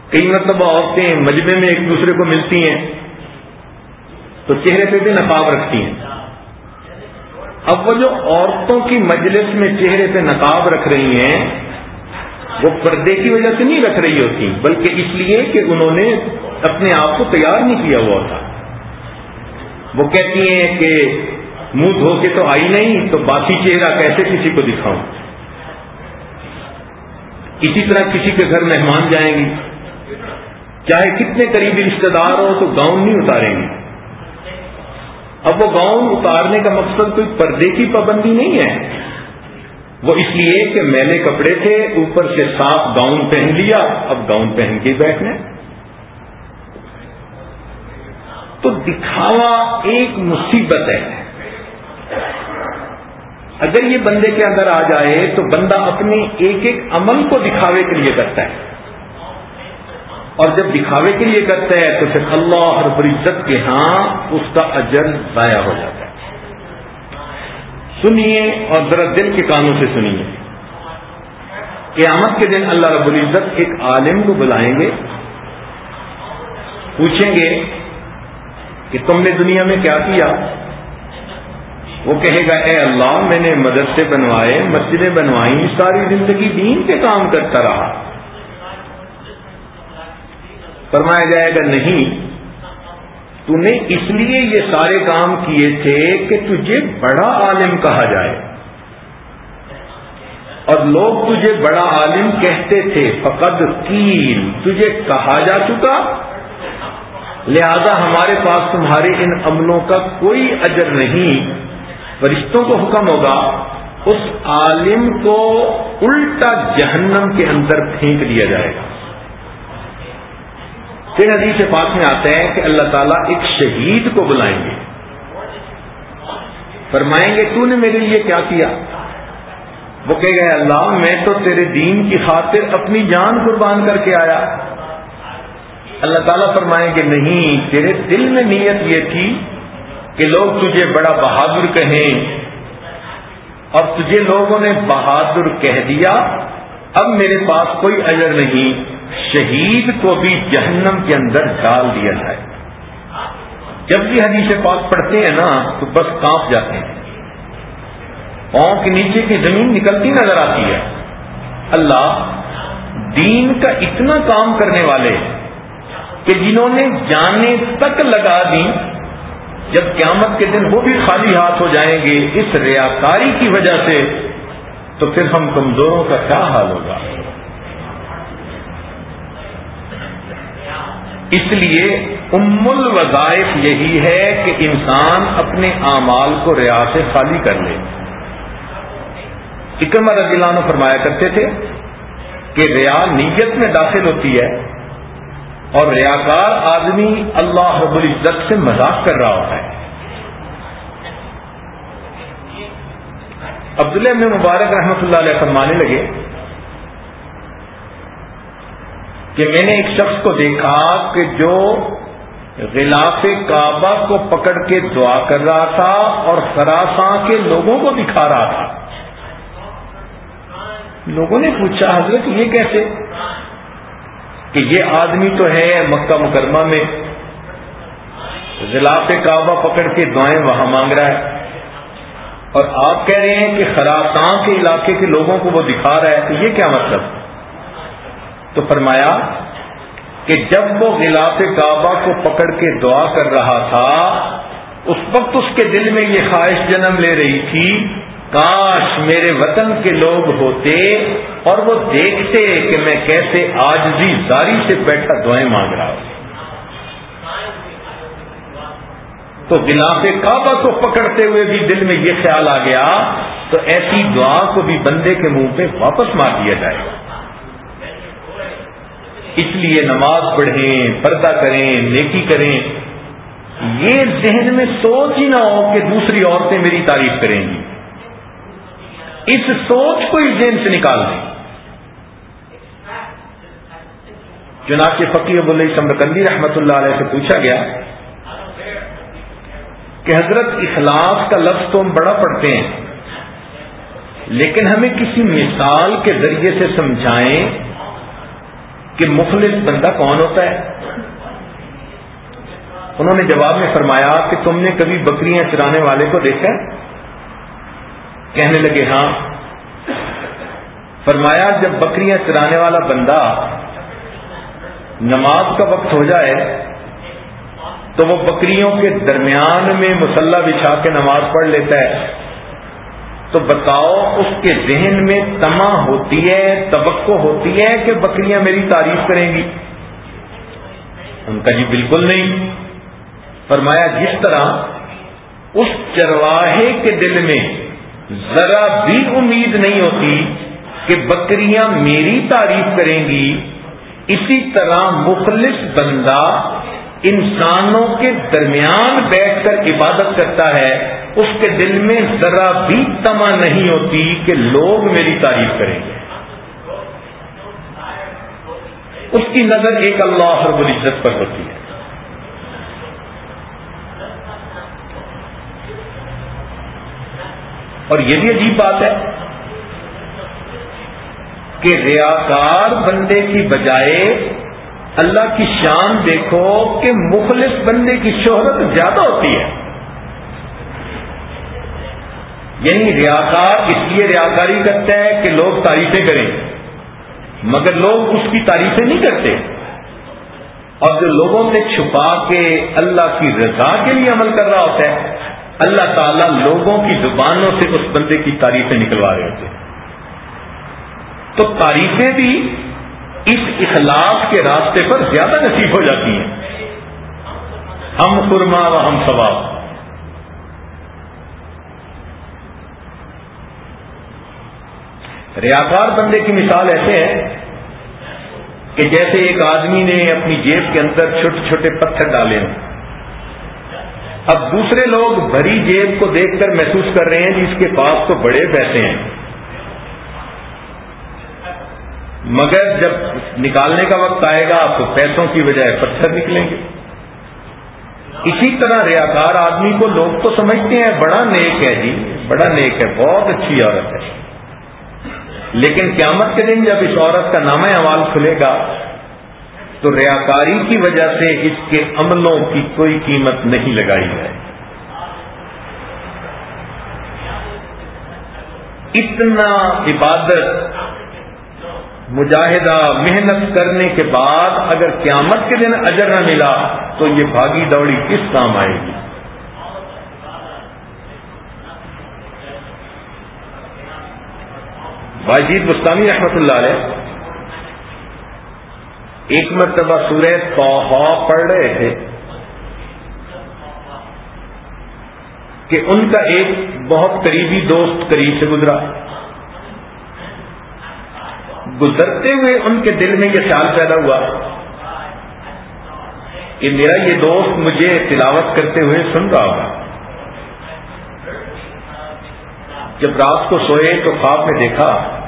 کئی مرتبہ عورتیں مجمے میں ایک دوسرے کو ملتی ہیں۔ تو چہرے پہ بھی نقاب رکھتی ہیں۔ اب وہ جو عورتوں کی مجلس میں چہرے پہ نقاب رکھ رہی ہیں، وہ پردے کی وجہ سے نہیں رکھ رہی ہوتی، بلکہ اس لیے کہ انہوں نے اپنے آپ کو تیار نہیں کیا ہوا تھا۔ وہ کہتی ہیں کہ منہ دھو کے تو آئی نہیں، تو باقی چہرہ کیسے کسی کو دکھاؤں؟ اسی طرح کسی کے گھر مہمان جائیں گی چاہے کتنے قریبی رشتے دار ہو تو گاؤن نہیں اتاریں گے۔ اب وہ گاؤن اتارنے کا مقصد کوئی پردے کی پابندی نہیں ہے۔ وہ اس لیے کہ میلے کپڑے تھے، اوپر سے صاف گاؤن پہن لیا، اب گاؤن پہن کے بیٹھنے تو دکھاوا ایک مصیبت ہے۔ اگر یہ بندے کے اندر آ جائے تو بندہ اپنے ایک ایک عمل کو دکھاوے کے لیے کرتا ہے۔ اور جب دکھاوے کے لیے کرتا ہے تو پھر اللہ رب العزت کے ہاں اس کا اجر ضائع ہو جاتا ہے۔ سنیے اور ذرا دل کے کانوں سے سنیے۔ قیامت کے دن اللہ رب العزت ایک عالم کو بلائیں گے، پوچھیں گے کہ تم نے دنیا میں کیا کیا؟ وہ کہے گا، اے اللہ، میں نے مدرسے بنوائے، مسجدیں بنوائی ساری زندگی دین کے کام کرتا رہا۔ فرمایا جائے گا نہیں تو نے اس لیے یہ سارے کام کیے تھے کہ تجھے بڑا عالم کہا جائے۔ اور لوگ تجھے بڑا عالم کہتے تھے فقد کیل تجھے کہا جا چکا۔ لہذا ہمارے پاس تمہارے ان عملوں کا کوئی اجر نہیں۔ فرشتوں کو حکم ہوگا، اس عالم کو الٹا جہنم کے اندر پھینک دیا جائے گا۔ پھر حدیث پاک میں آتا ہے کہ اللہ تعالیٰ ایک شہید کو بلائیں گے۔ فرمائیں گے، تو نے میرے لیے کیا کیا؟ وہ کہ گئے اللہ، میں تو تیرے دین کی خاطر اپنی جان قربان کر کے آیا۔ اللہ تعالیٰ فرمائیں گے، نہیں، تیرے دل میں نیت یہ تھی کہ لوگ تجھے بڑا بہادر کہیں۔ اور تجھے لوگوں نے بہادر کہہ دیا، اب میرے پاس کوئی اجر نہیں۔ شہید کو بھی جہنم کے اندر ڈال دیا جائے۔ جب بھی حدیث پاک پڑھتے ہیں نا، تو بس کانپ جاتے ہیں۔ پاؤں کے نیچے کی زمین نکلتی نظر آتی ہے۔ اللہ دین کا اتنا کام کرنے والے کہ جنہوں نے جانے تک لگا دی جب قیامت کے دن وہ بھی خالی ہاتھ ہو جائیں گے اس ریاکاری کی وجہ سے، تو پھر ہم کمزوروں کا کیا حال ہوگا؟ اس لیے ام الوظائف یہی ہے کہ انسان اپنے اعمال کو ریا سے خالی کر لے۔ رضی اللہ عنہ فرمایا کرتے تھے کہ ریا نیت میں داخل ہوتی ہے اور ریاکار آدمی اللہ رب العزت سے مذاق کر رہا ہوتا ہے۔ عبداللہ ابن مبارک رحمۃ اللہ علیہ فرمانے لگے کہ میں نے ایک شخص کو دیکھا کہ جو غلاف کعبہ کو پکڑ کے دعا کر رہا تھا اور خراساں کے لوگوں کو دکھا رہا تھا۔ لوگوں نے پوچھا، حضرت یہ کیسے؟ کہ یہ آدمی تو ہے مکہ مکرمہ میں۔ غلاف کعبہ پکڑ کے دعائیں وہاں مانگ رہا ہے۔ اور آپ کہہ رہے ہیں کہ خراساں کے علاقے کے لوگوں کو وہ دکھا رہا ہے۔ تو یہ کیا مطلب؟ تو فرمایا کہ جب وہ غلاف کعبہ کو پکڑ کے دعا کر رہا تھا، اس وقت اس کے دل میں یہ خواہش جنم لے رہی تھی، کاش میرے وطن کے لوگ ہوتے اور وہ دیکھتے کہ میں کیسے آجزی زاری سے بیٹھا دعائیں مانگ رہا ہوں۔ تو غلاف کعبہ کو پکڑتے ہوئے بھی دل میں یہ خیال آ گیا، تو ایسی دعا کو بھی بندے کے منہ پہ واپس مار دیا جائے۔ گا اس لیے نماز پڑھیں، پردہ کریں، نیکی کریں۔ یہ ذہن میں سوچ ہی نہ ہو کہ دوسری عورتیں میری تعریف کریں گی۔ اس سوچ کو اس ذہن سے نکال دیں۔ چنانچہ فقی ابو اللہ سمرکندی رحمت اللہ علیہ سے پوچھا گیا کہ حضرت اخلاص کا لفظ تو ہم بڑا پڑھتے ہیں، لیکن ہمیں کسی مثال کے ذریعے سے سمجھائیں کہ مخلص بندہ کون ہوتا ہے؟ انہوں نے جواب میں فرمایا کہ تم نے کبھی بکریاں چرانے والے کو دیکھا ہے؟ کہنے لگے ہاں۔ فرمایا جب بکریاں چرانے والا بندہ نماز کا وقت ہو جائے تو وہ بکریوں کے درمیان میں مسلح بچھا کے نماز پڑھ لیتا ہے۔ تو بتاؤ اس کے ذہن میں تما ہوتی ہے، توقع ہوتی ہے کہ بکریاں میری تعریف کریں گی؟ ان کا جی بالکل نہیں۔ فرمایا، جس طرح اس چرواہے کے دل میں ذرا بھی امید نہیں ہوتی کہ بکریاں میری تعریف کریں گی، اسی طرح مخلص بندہ انسانوں کے درمیان بیٹھ کر عبادت کرتا ہے۔ اس کے دل میں ذرا بھی تما نہیں ہوتی کہ لوگ میری تعریف کریں گے۔ اس کی نظر ایک اللہ رب العزت پر ہوتی ہے۔ اور یہ بھی عجیب بات ہے کہ ریاکار بندے کی بجائے اللہ کی شان دیکھو کہ مخلص بندے کی شہرت زیادہ ہوتی ہے۔ یعنی ریاکار اس لیے ریاکاری کرتا ہے کہ لوگ تعریفیں کریں۔ مگر لوگ اس کی تعریفیں نہیں کرتے۔ اور جو لوگوں سے چھپا کے اللہ کی رضا کے لیے عمل کر رہا ہوتا ہے، اللہ تعالیٰ لوگوں کی زبانوں سے اس بندے کی تعریفیں نکلوا رہے ہوتے ہیں۔ تو تعریفیں بھی اس اخلاق کے راستے پر زیادہ نصیب ہو جاتی ہیں۔ ہم خرما و ہم ثواب۔ ریاکار بندے کی مثال ایسے ہے کہ جیسے ایک آدمی نے اپنی جیب کے اندر چھوٹے چھوٹے پتھر ڈالے ہوں۔ اب دوسرے لوگ بھری جیب کو دیکھ کر محسوس کر رہے ہیں جس کے پاس تو بڑے پیسے ہیں۔ مگر جب نکالنے کا وقت آئے گا تو پیسوں کی بجائے پتھر نکلیں گے۔ اسی طرح ریاکار آدمی کو لوگ تو سمجھتے ہیں، بڑا نیک ہے جی بڑا نیک ہے، بہت اچھی عورت ہے۔ لیکن قیامت کے دن جب اس عورت کا نام اعمال کھلے گا، تو ریاکاری کی وجہ سے اس کے عملوں کی کوئی قیمت نہیں لگائی جائے اتنا عبادت، مجاہدہ، محنت کرنے کے بعد اگر قیامت کے دن اجر نہ ملا، تو یہ بھاگی دوڑی کس کام آئے گی؟ باجید مستانی رحمت اللہ علیہ ایک مرتبہ سورہ توحا پڑھ رہے تھے کہ ان کا ایک بہت قریبی دوست قریب سے گزرا۔ گزرتے ہوئے ان کے دل میں یہ خیال پیدا ہوا کہ میرا یہ دوست مجھے تلاوت کرتے ہوئے سن رہا ہوگا۔ جب رات کو سوئے تو خواب میں دیکھا،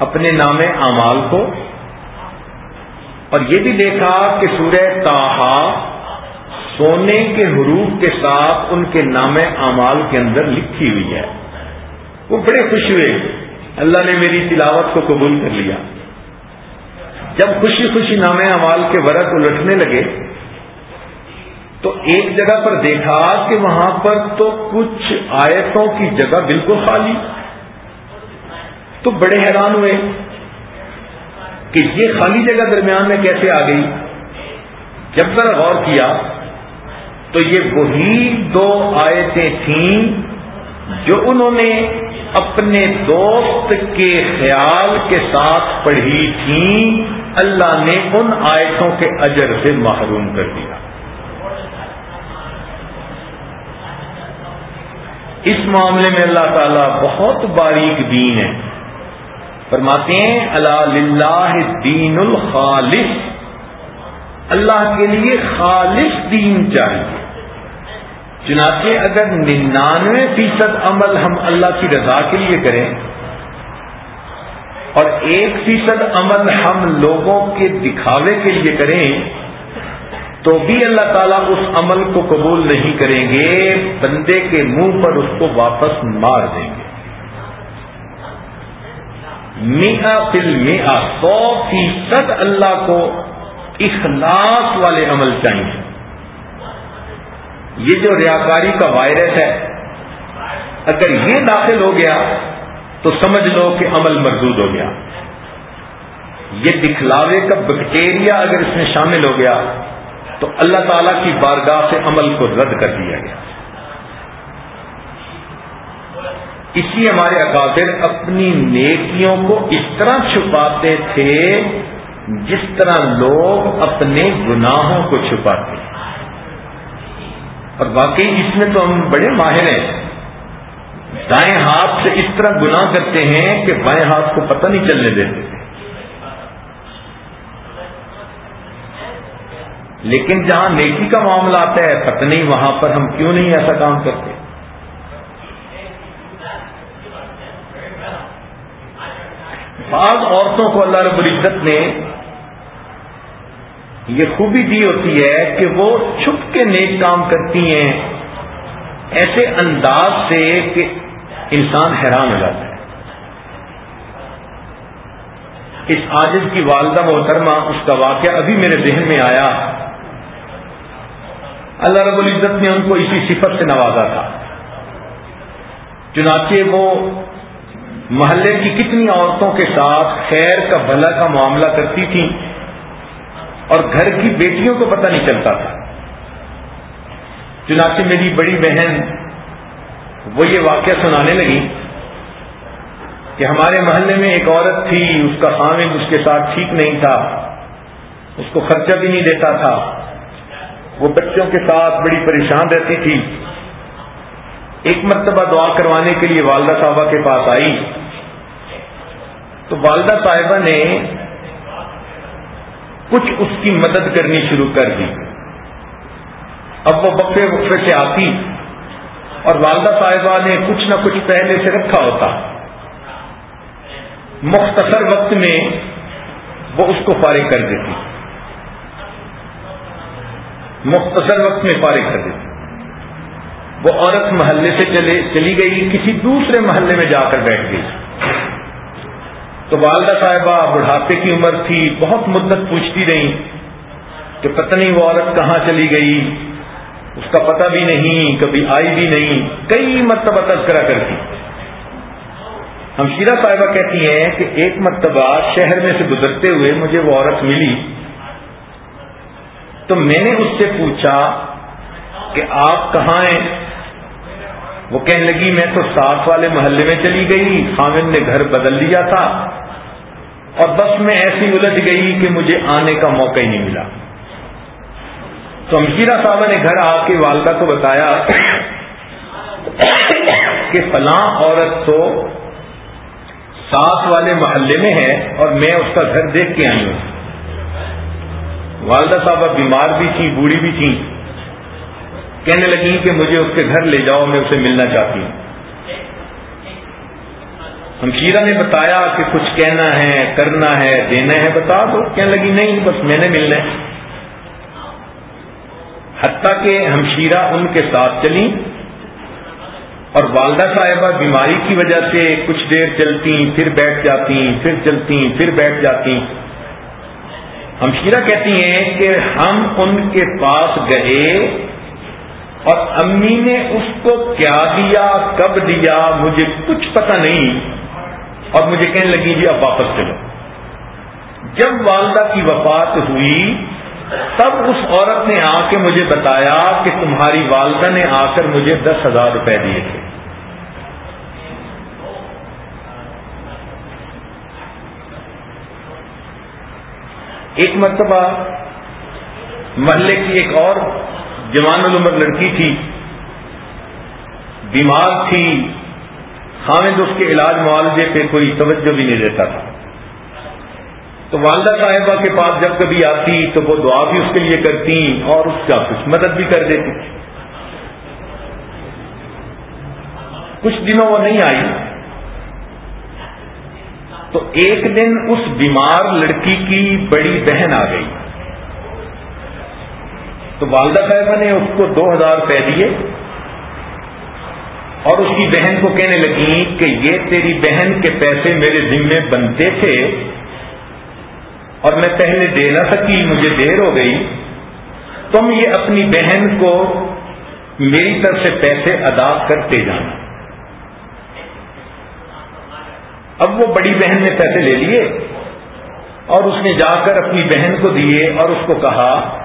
اپنے نام اعمال کو، اور یہ بھی دیکھا کہ سورہ تاہا سونے کے حروف کے ساتھ ان کے نام اعمال کے اندر لکھی ہوئی ہے۔ وہ بڑے خوش ہوئے۔ اللہ نے میری تلاوت کو قبول کر لیا۔ جب خوشی خوشی نام اعمال کے ورق الٹنے لگے تو ایک جگہ پر دیکھا کہ وہاں پر تو کچھ آیتوں کی جگہ بالکل خالی۔ تو بڑے حیران ہوئے کہ یہ خالی جگہ درمیان میں کیسے آ گئی۔ جب ذرا غور کیا تو یہ وہی دو آیتیں تھیں جو انہوں نے اپنے دوست کے خیال کے ساتھ پڑھی تھیں۔ اللہ نے ان آیتوں کے اجر سے محروم کر دیا۔ اس معاملے میں اللہ تعالیٰ بہت باریک دین ہے۔ فرماتے ہیں اللہ دین الخالص اللہ کے لیے خالص دین چاہیے۔ چنانچہ اگر ننانوے فیصد عمل ہم اللہ کی رضا کے لیے کریں، اور ایک فیصد عمل ہم لوگوں کے دکھاوے کے لیے کریں تو بھی اللہ تعالیٰ اس عمل کو قبول نہیں کریں گے، بندے کے منہ پر اس کو واپس مار دیں گے۔ میاں فل میاں سو فیصد اللہ کو اخلاص والے عمل چاہیے۔ یہ جو ریاکاری کا وائرس ہے، اگر یہ داخل ہو گیا تو سمجھ لو کہ عمل مردود ہو گیا۔ یہ دکھلاوے کا بیکٹیریا اگر اس میں شامل ہو گیا تو اللہ تعالی کی بارگاہ سے عمل کو رد کر دیا گیا۔ اسی ہمارے اکابر اپنی نیکیوں کو اس طرح چھپاتے تھے جس طرح لوگ اپنے گناہوں کو چھپاتے اور واقعی اس میں تو ہم بڑے ماہر ہیں۔ دائیں ہاتھ سے اس طرح گناہ کرتے ہیں کہ بائیں ہاتھ کو پتہ نہیں چلنے دیتے۔ لیکن جہاں نیکی کا معاملہ آتا ہے پتہ نہیں وہاں پر ہم کیوں نہیں ایسا کام کرتے؟ بعض عورتوں کو اللہ رب العزت نے یہ خوبی دی ہوتی ہے کہ وہ چھپ کے نیک کام کرتی ہیں، ایسے انداز سے کہ انسان حیران ہو جاتا ہے۔ اس عاجز کی والدہ محترمہ، اس کا واقعہ ابھی میرے ذہن میں آیا۔ اللہ رب العزت نے ان کو اسی صفت سے نوازا تھا۔ چنانچہ وہ محلے کی کتنی عورتوں کے ساتھ خیر کا بھلا کا معاملہ کرتی تھی اور گھر کی بیٹیوں کو پتہ نہیں چلتا تھا۔ چنانچہ میری بڑی بہن وہ یہ واقعہ سنانے لگی کہ ہمارے محلے میں ایک عورت تھی، اس کا خامد اس کے ساتھ ٹھیک نہیں تھا، اس کو خرچہ بھی نہیں دیتا تھا۔ وہ بچوں کے ساتھ بڑی پریشان رہتی تھی۔ ایک مرتبہ دعا کروانے کے لیے والدہ صاحبہ کے پاس آئی۔ تو والدہ صاحبہ نے کچھ اس کی مدد کرنی شروع کر دی۔ اب وہ وقفے وقفے سے آتی۔ اور والدہ صاحبہ نے کچھ نہ کچھ پہلے سے رکھا ہوتا۔ مختصر وقت میں وہ اس کو فارغ کر دیتی۔ مختصر وقت میں فارغ کر دیتی۔ وہ عورت محلے سے چلے چلی گئی، کسی دوسرے محلے میں جا کر بیٹھ گئی۔ تو والدہ صاحبہ بڑھاپے کی عمر تھی، بہت مدت پوچھتی رہی کہ پتہ نہیں وہ عورت کہاں چلی گئی۔ اس کا پتہ بھی نہیں، کبھی آئی بھی نہیں، کئی مرتبہ تذکرہ کرتی۔ ہم شیرہ صاحبہ کہتی ہیں کہ ایک مرتبہ شہر میں سے گزرتے ہوئے مجھے وہ عورت ملی۔ تو میں نے اس سے پوچھا کہ آپ کہاں ہیں؟ وہ کہنے لگی، میں تو ساتھ والے محلے میں چلی گئی، خامن نے گھر بدل لیا تھا اور بس میں ایسی الجھ گئی کہ مجھے آنے کا موقع ہی نہیں ملا۔ تو امشیرہ صاحبہ نے گھر آ کے والدہ کو بتایا کہ فلاں عورت تو ساتھ والے محلے میں ہے اور میں اس کا گھر دیکھ کے آئی ہوں۔ والدہ صاحبہ بیمار بھی تھی بوڑھی بھی تھی کہنے لگی کہ مجھے اس کے گھر لے جاؤ، میں اسے ملنا چاہتی ہوں۔ ہمشیرہ نے بتایا کہ کچھ کہنا ہے، کرنا ہے، دینا ہے، بتا دو۔ کہنے لگی نہیں، بس میں نے ملنا ہے۔ حتیٰ کہ ہمشیرہ ان کے ساتھ چلی اور والدہ صاحبہ بیماری کی وجہ سے کچھ دیر چلتی پھر بیٹھ جاتی، پھر چلتی پھر بیٹھ جاتی۔ ہمشیرہ کہتی ہیں کہ ہم ان کے پاس گئے اور امی نے اس کو کیا دیا، کب دیا، مجھے کچھ پتہ نہیں۔ اور مجھے کہنے لگی جی اب واپس چلو۔ جب والدہ کی وفات ہوئی، تب اس عورت نے آ کے مجھے بتایا کہ تمہاری والدہ نے آ کر مجھے دس ہزار روپے دیے تھے۔ ایک مرتبہ محلے کی ایک اور جوان العمر لڑکی تھی، بیمار تھی خامد اس کے علاج معالجے پہ کوئی توجہ بھی نہیں دیتا تھا۔ تو والدہ صاحبہ کے پاس جب کبھی آتی تو وہ دعا بھی اس کے لیے کرتی اور اس کا کچھ مدد بھی کر دیتی۔ کچھ دنوں وہ نہیں آئی۔ تو ایک دن اس بیمار لڑکی کی بڑی بہن آ گئی۔ تو والدہ صاحبہ نے اس کو دو ہزار روپے دیے اور اس کی بہن کو کہنے لگی کہ یہ تیری بہن کے پیسے میرے ذمے بنتے تھے اور میں پہلے دے نہ سکی، مجھے دیر ہو گئی۔ تم یہ اپنی بہن کو میری طرف سے پیسے ادا کرتے جانا۔ اب وہ بڑی بہن نے پیسے لے لیے اور اس نے جا کر اپنی بہن کو دیے اور اس کو کہا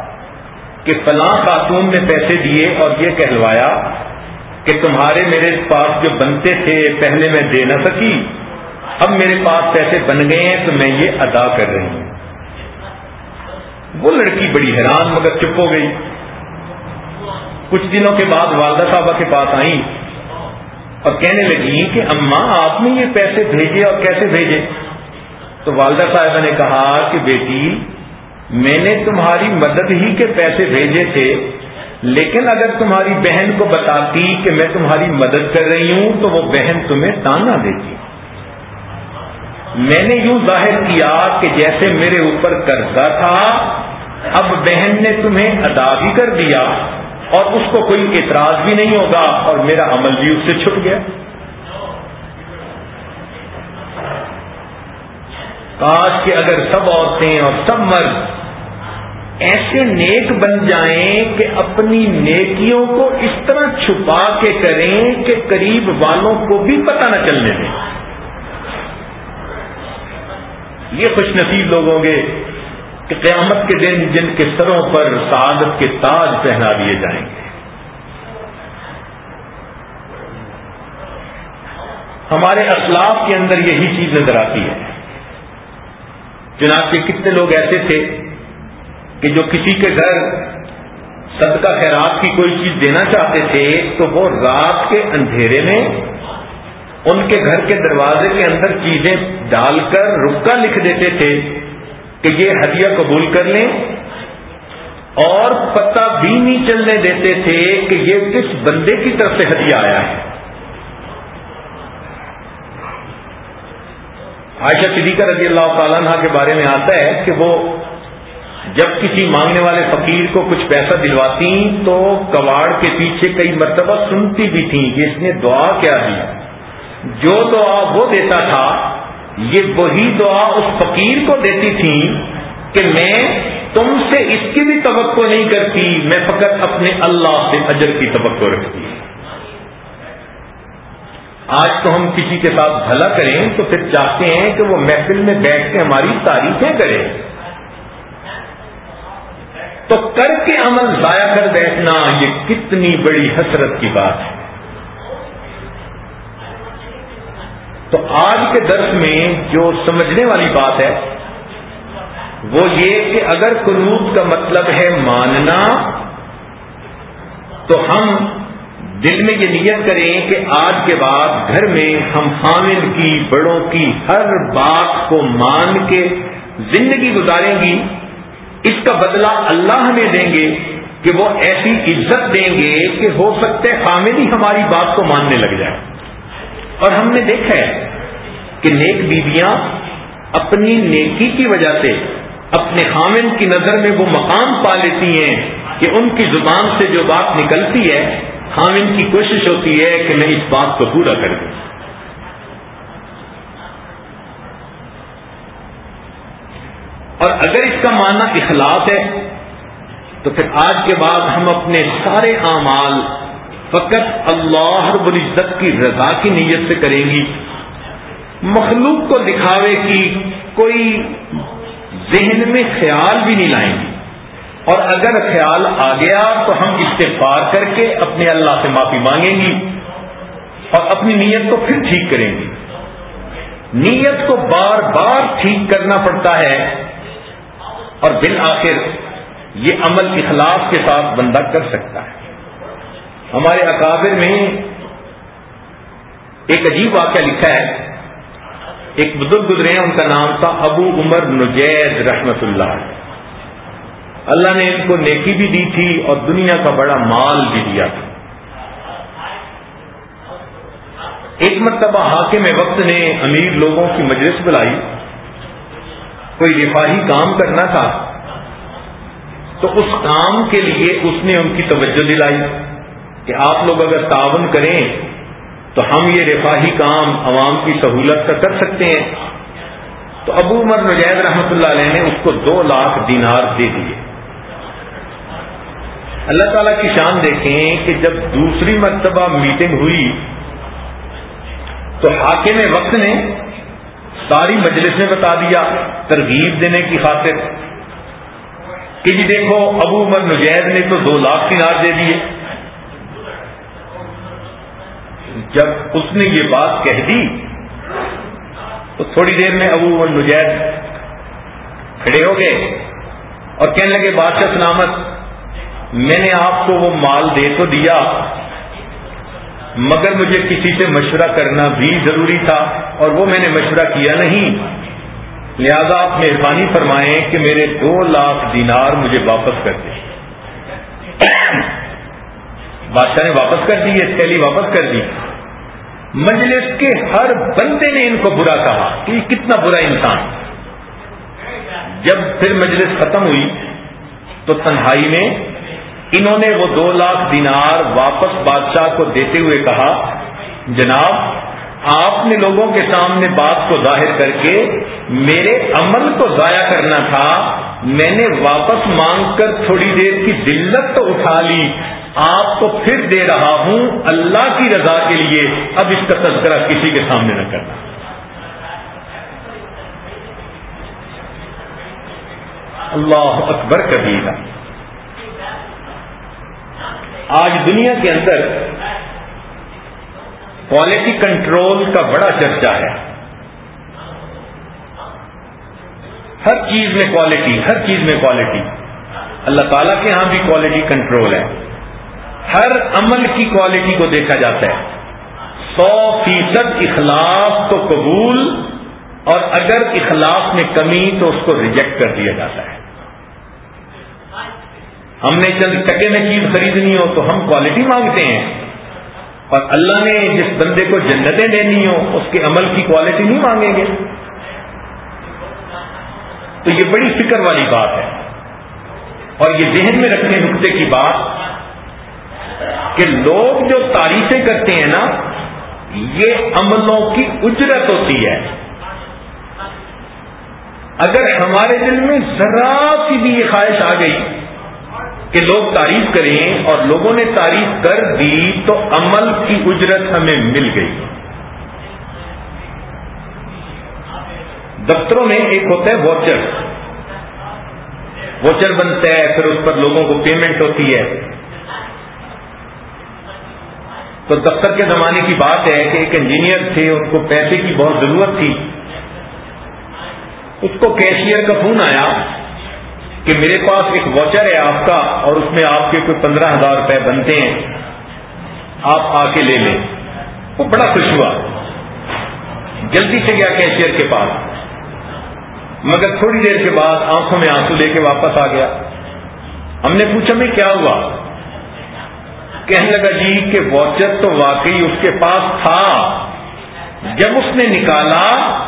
کہ فلاں خاتون نے پیسے دیے اور یہ کہلوایا کہ تمہارے میرے پاس جو بنتے تھے پہلے میں دے نہ سکی، اب میرے پاس پیسے بن گئے ہیں تو میں یہ ادا کر رہی ہوں۔ وہ لڑکی بڑی حیران مگر چپ ہو گئی۔ کچھ دنوں کے بعد والدہ صاحبہ کے پاس آئیں۔ اور کہنے لگی کہ اماں، آپ نے یہ پیسے بھیجے اور کیسے بھیجے؟ تو والدہ صاحبہ نے کہا کہ بیٹی، میں نے تمہاری مدد ہی کے پیسے بھیجے تھے، لیکن اگر تمہاری بہن کو بتاتی کہ میں تمہاری مدد کر رہی ہوں، تو وہ بہن تمہیں تانا دیتی۔ میں نے یوں ظاہر کیا کہ جیسے میرے اوپر قرضہ تھا، اب بہن نے تمہیں ادا بھی کر دیا۔ اور اس کو کوئی اعتراض بھی نہیں ہوگا اور میرا عمل بھی اس سے چھٹ گیا۔ کاش کہ اگر سب عورتیں اور سب مرد ایسے نیک بن جائیں کہ اپنی نیکیوں کو اس طرح چھپا کے کریں کہ قریب والوں کو بھی پتہ نہ چلنے دیں۔ یہ خوش نصیب لوگ ہوں گے۔ کہ قیامت کے دن جن کے سروں پر سعادت کے تاج پہنا دیے جائیں گے۔ ہمارے اخلاق کے اندر یہی چیز نظر آتی ہے۔ چنانچہ کتنے لوگ ایسے تھے کہ جو کسی کے گھر صدقہ خیرات کی کوئی چیز دینا چاہتے تھے، تو وہ رات کے اندھیرے میں ان کے گھر کے دروازے کے اندر چیزیں ڈال کر رکا لکھ دیتے تھے۔ کہ یہ ہدیہ قبول کر لیں اور پتہ بھی نہیں چلنے دیتے تھے کہ یہ کس بندے کی طرف سے ہدیہ آیا ہے۔ عائشہ صدیقہ رضی اللہ تعالیٰ عنہ کے بارے میں آتا ہے کہ وہ جب کسی مانگنے والے فقیر کو کچھ پیسہ دلواتی تو کواڑ کے پیچھے کئی مرتبہ سنتی بھی تھیں کہ اس نے دعا کیا دی جو دعا وہ دیتا تھا یہ وہی دعا اس فقیر کو دیتی تھی کہ میں تم سے اس کی بھی توقع نہیں کرتی، میں فقط اپنے اللہ سے اجر کی توقع رکھتی۔ آج تو ہم کسی کے ساتھ بھلا کریں تو پھر چاہتے ہیں کہ وہ محفل میں بیٹھ کے ہماری تعریفیں کرے۔ تو کر کے عمل ضائع کر بیٹھنا، یہ کتنی بڑی حسرت کی بات ہے۔ تو آج کے درس میں جو سمجھنے والی بات ہے، وہ یہ کہ اگر قنوط کا مطلب ہے ماننا، تو ہم دل میں یہ نیت کریں کہ آج کے بعد گھر میں ہم حامل کی، بڑوں کی ہر بات کو مان کے زندگی گزاریں گی۔ اس کا بدلہ اللہ ہمیں دیں گے کہ وہ ایسی عزت دیں گے کہ ہو سکتے حامل ہی ہماری بات کو ماننے لگ جائے۔ اور ہم نے دیکھا ہے کہ نیک بیویاں اپنی نیکی کی وجہ سے اپنے خامن کی نظر میں وہ مقام پا لیتی ہیں کہ ان کی زبان سے جو بات نکلتی ہے، خامن کی کوشش ہوتی ہے کہ میں اس بات کو پورا کر دوں۔ اور اگر اس کا ماننا اخلاص ہے، تو پھر آج کے بعد ہم اپنے سارے اعمال فقط اللہ رب العزت کی رضا کی نیت سے کریں گی۔ مخلوق کو دکھاوے کی کوئی ذہن میں خیال بھی نہیں لائیں گی۔ اور اگر خیال آ گیا تو ہم استفار کر کے اپنے اللہ سے معافی مانگیں گی اور اپنی نیت کو پھر ٹھیک کریں گی۔ نیت کو بار بار ٹھیک کرنا پڑتا ہے۔ اور بالآخر یہ عمل اخلاص کے ساتھ بندہ کر سکتا ہے۔ ہمارے اکابر میں ایک عجیب واقعہ لکھا ہے۔ ایک بزرگ گزرے ہیں، ان کا نام تھا ابو عمر نجید رحمت اللہ۔ اللہ نے ان کو نیکی بھی دی تھی اور دنیا کا بڑا مال بھی دیا تھا۔ ایک مرتبہ حاکم وقت نے امیر لوگوں کی مجلس بلائی۔ کوئی رفاہی کام کرنا تھا، تو اس کام کے لیے اس نے ان کی توجہ دلائی۔ کہ آپ لوگ اگر تعاون کریں تو ہم یہ رفاہی کام عوام کی سہولت کا کر سکتے ہیں۔ تو ابو عمر نجید رحمت اللہ علیہ نے اس کو دو لاکھ دینار دے دیے۔ اللہ تعالی کی شان دیکھیں کہ جب دوسری مرتبہ میٹنگ ہوئی، تو حاکم وقت نے ساری مجلس میں بتا دیا ترغیب دینے کی خاطر کہ جی دیکھو، ابو عمر نجید نے تو دو لاکھ دینار دے دیے۔ جب اس نے یہ بات کہہ دی، تو تھوڑی دیر میں ابو نجید کھڑے ہو گئے اور کہنے لگے، بادشاہ سلامت، میں نے آپ کو وہ مال دے تو دیا، مگر مجھے کسی سے مشورہ کرنا بھی ضروری تھا اور وہ میں نے مشورہ کیا نہیں۔ لہذا آپ مہربانی فرمائیں کہ میرے دو لاکھ دینار مجھے واپس کر دیں۔ بادشاہ نے واپس کر دی یہ تھیلی واپس کر دی۔ مجلس کے ہر بندے نے ان کو برا کہا کہ یہ کتنا برا انسان۔ جب پھر مجلس ختم ہوئی تو تنہائی میں انہوں نے وہ دو لاکھ دینار واپس بادشاہ کو دیتے ہوئے کہا، جناب آپ نے لوگوں کے سامنے بات کو ظاہر کر کے میرے عمل کو ضائع کرنا تھا، میں نے واپس مانگ کر تھوڑی دیر کی دلت تو اٹھا لی۔ آپ کو پھر دے رہا ہوں اللہ کی رضا کے لیے۔ اب اس کا تذکرہ کسی کے سامنے نہ کرنا۔ اللہ اکبر کبیرہ۔ آج دنیا کے اندر کوالٹی کنٹرول کا بڑا چرچا ہے۔ ہر چیز میں کوالٹی ہر چیز میں کوالٹی اللہ تعالیٰ کے ہاں بھی کوالٹی کنٹرول ہے۔ ہر عمل کی کوالٹی کو دیکھا جاتا ہے۔ سو فیصد اخلاص کو قبول، اور اگر اخلاص میں کمی تو اس کو ریجیکٹ کر دیا جاتا ہے۔ ہم نے چند ٹکے میں چیز خریدنی ہو تو ہم کوالٹی مانگتے ہیں۔ اور اللہ نے جس بندے کو جنتیں دینی ہو اس کے عمل کی کوالٹی نہیں مانگیں گے۔ تو یہ بڑی فکر والی بات ہے۔ اور یہ ذہن میں رکھنے نقطے کی بات کہ لوگ جو تعریفیں کرتے ہیں نا، یہ عملوں کی اجرت ہوتی ہے۔ اگر ہمارے دل میں ذرا سی بھی یہ خواہش آ گئی کہ لوگ تعریف کریں اور لوگوں نے تعریف کر دی تو عمل کی اجرت ہمیں مل گئی۔ دفتروں میں ایک ہوتا ہے واچر۔ واچر بنتا ہے، پھر اس پر لوگوں کو پیمنٹ ہوتی ہے۔ تو دفتر کے زمانے کی بات ہے کہ ایک انجینئر تھے ان کو پیسے کی بہت ضرورت تھی۔ اس کو کیشیئر کا فون آیا۔ کہ میرے پاس ایک واچر ہے آپ کا اور اس میں آپ کے کوئی پندرہ ہزار روپے بنتے ہیں، آپ آ کے لے لیں۔ وہ بڑا خوش ہوا۔ جلدی سے گیا کیشیئر کے پاس۔ مگر تھوڑی دیر کے بعد آنکھوں میں آنسو لے کے واپس آ گیا۔ ہم نے پوچھا، میں کیا ہوا؟ کہنے لگا جی کہ واچر تو واقعی اس کے پاس تھا۔ جب اس نے نکالا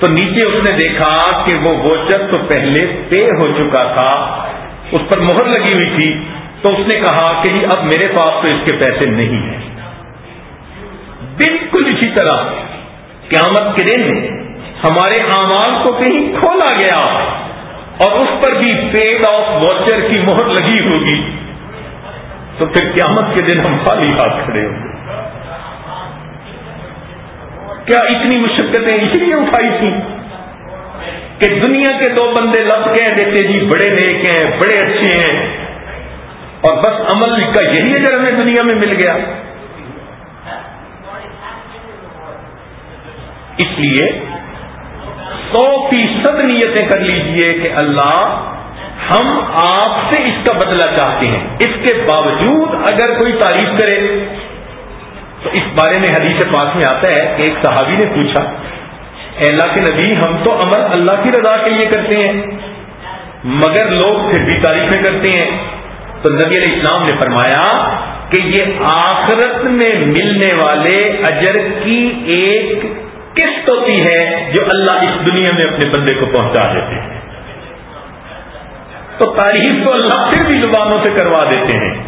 تو نیچے اس نے دیکھا کہ وہ واچر تو پہلے پے ہو چکا تھا، اس پر مہر لگی ہوئی تھی۔ تو اس نے کہا کہ جی اب میرے پاس تو اس کے پیسے نہیں ہیں۔ بالکل اسی طرح قیامت کے دن ہمارے اعمال کو کہیں کھولا گیا اور اس پر بھی پیڈ آف واچر کی مہر لگی ہوگی۔ تو پھر قیامت کے دن ہم خالی ہاتھ کھڑے ہوں گے۔ کیا اتنی مشقتیں اس لیے اٹھائی تھی کہ دنیا کے دو بندے لفظ کہہ دیتے جی بڑے نیک ہیں، بڑے اچھے ہیں۔ اور بس عمل کا یہی اگر ہمیں دنیا میں مل گیا۔ اس لیے سو فیصد نیتیں کر لیجیے کہ اللہ ہم آپ سے اس کا بدلہ چاہتے ہیں۔ اس کے باوجود اگر کوئی تعریف کرے تو اس بارے میں حدیث پاس میں آتا ہے کہ ایک صحابی نے پوچھا، اے اللہ کے نبی، ہم تو عمل اللہ کی رضا کے لیے کرتے ہیں، مگر لوگ پھر بھی تعریفیں کرتے ہیں۔ تو نبی علیہ السلام نے فرمایا کہ یہ آخرت میں ملنے والے اجر کی ایک قسط ہوتی ہے جو اللہ اس دنیا میں اپنے بندے کو پہنچا دیتے ہیں۔ تو تعریف تو اللہ پھر بھی زبانوں سے کروا دیتے ہیں۔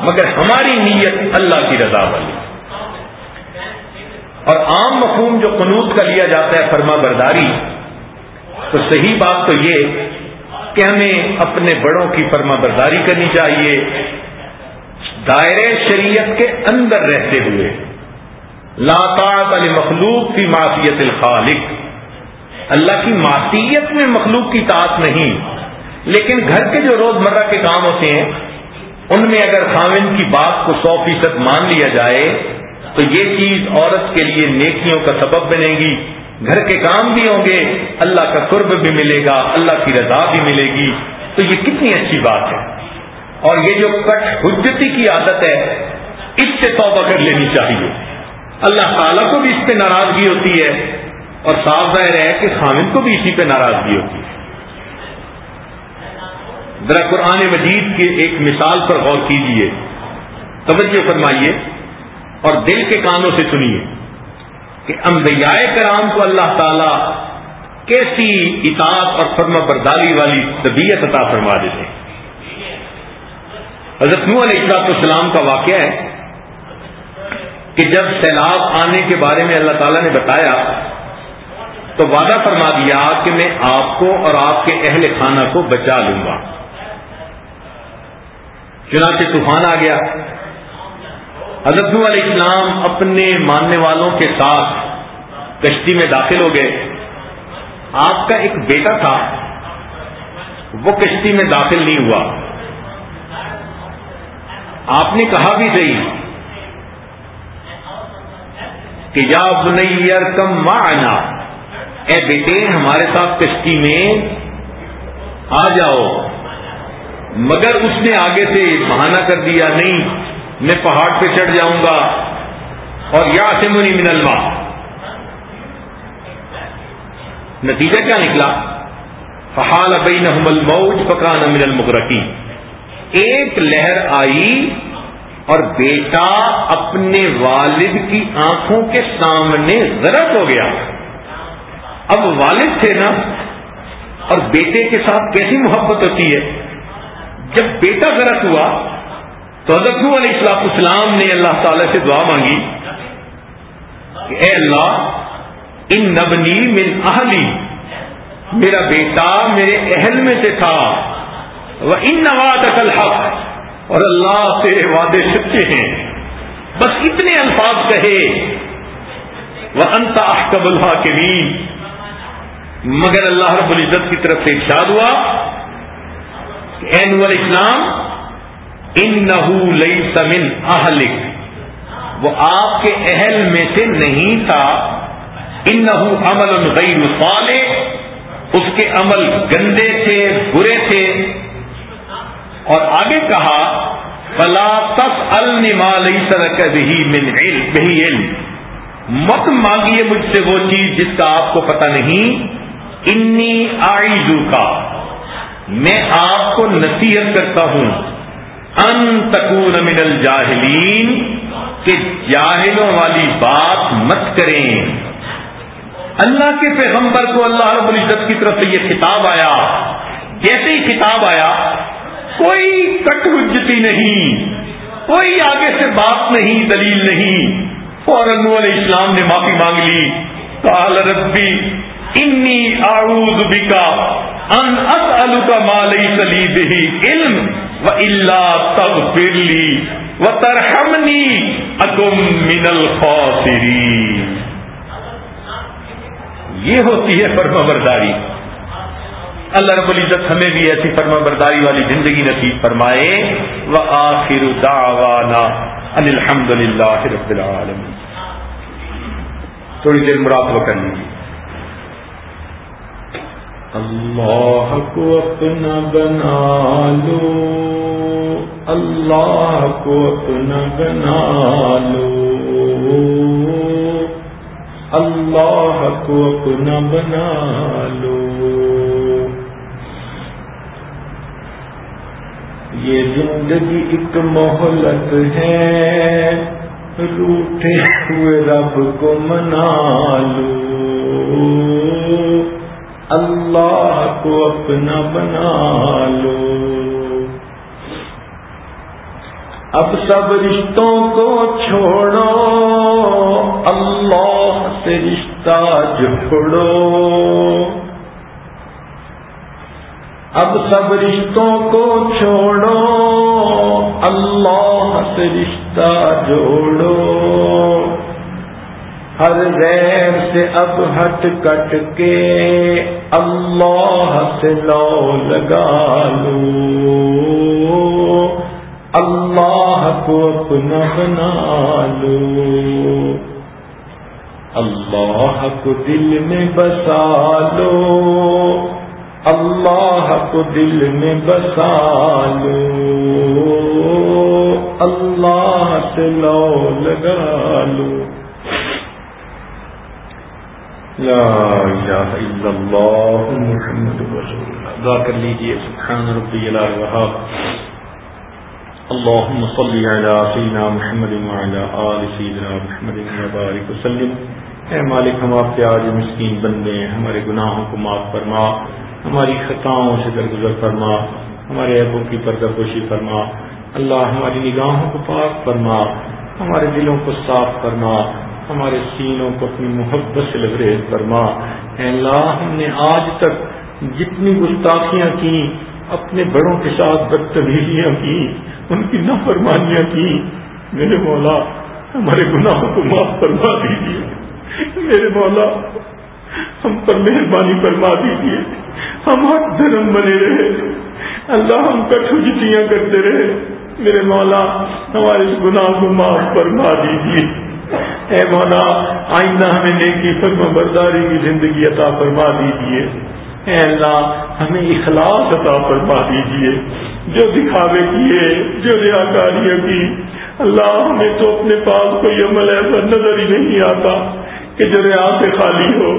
مگر ہماری نیت اللہ کی رضا والی۔ اور عام مفہوم جو قنوط کا لیا جاتا ہے فرما برداری، تو صحیح بات تو یہ کہ ہمیں اپنے بڑوں کی فرما برداری کرنی چاہیے۔ دائرے شریعت کے اندر رہتے ہوئے لاطاط علی مخلوق کی معافیت الخالق۔ اللہ کی معصیت میں مخلوق کی طاعت نہیں، لیکن گھر کے جو روز مرہ کے کام ہوتے ہیں ان میں اگر خامن کی بات کو سو فیصد مان لیا جائے، تو یہ چیز عورت کے لیے نیکیوں کا سبب بنے گی۔ گھر کے کام بھی ہوں گے، اللہ کا قرب بھی ملے گا، اللہ کی رضا بھی ملے گی۔ تو یہ کتنی اچھی بات ہے۔ اور یہ جو کٹ حجتی کی عادت ہے، اس سے توبہ کر لینی چاہیے۔ اللہ تعالیٰ کو بھی اس پہ ناراضگی ہوتی ہے، اور صاف ظاہر ہے کہ خامن کو بھی اسی پہ ناراضگی ہوتی ہے۔ ذرا قرآن مجید کی ایک مثال پر غور کیجیے توجہ فرمائیے اور دل کے کانوں سے سنیے کہ انبیاء کرام کو اللہ تعالی کیسی اطاعت اور فرما برداری والی طبیعت عطا فرما دیتے حضرت نو علیہ السلاط السلام کا واقعہ ہے کہ جب سیلاب آنے کے بارے میں اللہ تعالیٰ نے بتایا تو وعدہ فرما دیا کہ میں آپ کو اور آپ کے اہل خانہ کو بچا لوں گا۔ چنانچہ طوفان آ گیا۔ حضرت علیہ السلام اپنے ماننے والوں کے ساتھ کشتی میں داخل ہو گئے۔ آپ کا ایک بیٹا تھا، وہ کشتی میں داخل نہیں ہوا۔ آپ نے کہا بھی صحیح کہ یا بنیر کم ماں آنا اے بیٹے ہمارے ساتھ کشتی میں آ جاؤ۔ مگر اس نے آگے سے بہانہ کر دیا، نہیں، میں پہاڑ پہ چڑھ جاؤں گا۔ اور یا سے منی من الماء۔ نتیجہ کیا نکلا؟ فحال بینہم الموج فکان من المغرقی ایک لہر آئی اور بیٹا اپنے والد کی آنکھوں کے سامنے غرق ہو گیا۔ اب والد تھے نا؟ اور بیٹے کے ساتھ کیسی محبت ہوتی ہے؟ جب بیٹا غرق ہوا تو حضرت علیہ السلاط اسلام نے اللہ تعالی سے دعا مانگی کہ اے اللہ، ان نبنی من اہلی، میرا بیٹا میرے اہل میں سے تھا۔ وہ ان نواز حق اور اللہ تیرے وعدے سچے ہیں۔ بس اتنے الفاظ کہے۔ وہ انتا احکب اللہ کے بھی مگر اللہ رب العزت کی طرف سے ارشاد ہوا اسلام ان نحو لئی سمن اہلک۔ وہ آپ کے اہل میں سے نہیں تھا۔ ان نحو عمل غیر صالح۔ اس کے عمل گندے تھے، برے تھے۔ اور آگے کہا، فلا تس المال علم۔ مت مانگیے مجھ سے وہ چیز جس کا آپ کو پتہ نہیں۔ انی آئی کا میں آپ کو نصیحت کرتا ہوں، ان تکون من الجاہلین، کہ جاہلوں والی بات مت کریں۔ اللہ کے پیغمبر کو اللہ رب العزت کی طرف سے یہ خطاب آیا۔ جیسے ہی خطاب آیا، کوئی کٹ حجتی نہیں، کوئی آگے سے بات نہیں، دلیل نہیں۔ فوراً علیہ السلام نے معافی مانگ لی۔ کال ربی انی آؤز بکا ان اسلو کا مالی سلی بہی علم و اللہ تب فرلی و ترہمنی اکم من الخاسری یہ ہوتی ہے فرما برداری اللہ رب العزت ہمیں بھی ایسی فرما برداری والی زندگی نصیب فرمائے۔ و آخر دعوانا ان الحمد للہ رب العالمین۔ تھوڑی دیر مراقبہ کر لیجیے اللہ کو اپنا بنا لو۔ اللہ کو اپنا بنا لو۔ اللہ کو اپنا بنا لو۔ یہ زندگی ایک مہلت ہے۔ روٹے ہوئے رب کو منا لو۔ اللہ کو اپنا بنا لو۔ اب سب رشتوں کو چھوڑو، اللہ سے رشتہ جوڑو اب سب رشتوں کو چھوڑو، اللہ سے رشتہ جوڑو۔ ہر غیر سے اب ہٹ کٹ کے اللہ سے لو لگا لو۔ اللہ کو اپنا بنا لو۔ اللہ کو دل میں بسا لو۔ اللہ کو دل میں بسا لو۔ اللہ سے لو لگا لو۔ لا الہ الا اللہ محمد رسول اللہ دعا کر لیجیے سبحان ربی الوہاب اللهم صل على سيدنا محمد وعلى آل سيدنا محمد وبارك وسلم. اے مالک، ہم آپ کے آج مسکین بندے ہیں، ہمارے گناہوں کو معاف فرما، ہماری خطاؤں سے درگزر فرما، ہمارے عیبوں کی پردہ پوشی فرما، اللہ ہماری نگاہوں کو پاک فرما، ہمارے دلوں کو صاف فرما ہمارے سینوں کو اپنی محبت سے لبریز فرما۔ اے اللہ، ہم نے آج تک جتنی گستاخیاں کی، اپنے بڑوں کے ساتھ بدتمیزیاں کی، ان کی نافرمانیاں کی، میرے مولا، ہمارے گناہوں کو معاف فرما دیجیے میرے مولا، ہم پر مہربانی فرما دیجیے ہم حق دھرم بنے رہے۔ اللہ، ہم کٹھجتیاں کرتے رہے۔ میرے مولا، ہمارے گناہ کو معاف فرما دیجیے اے مولا، آئندہ ہمیں نیکی فرم برداری کی زندگی عطا فرما دیجیے اے اللہ، ہمیں اخلاص عطا فرما دیجیے جو دکھاوے کیے، جو ریاکاریاں کی۔ اللہ، ہمیں تو اپنے پاس کوئی عمل ایسا نظر ہی نہیں آتا کہ جو ریا سے خالی ہو۔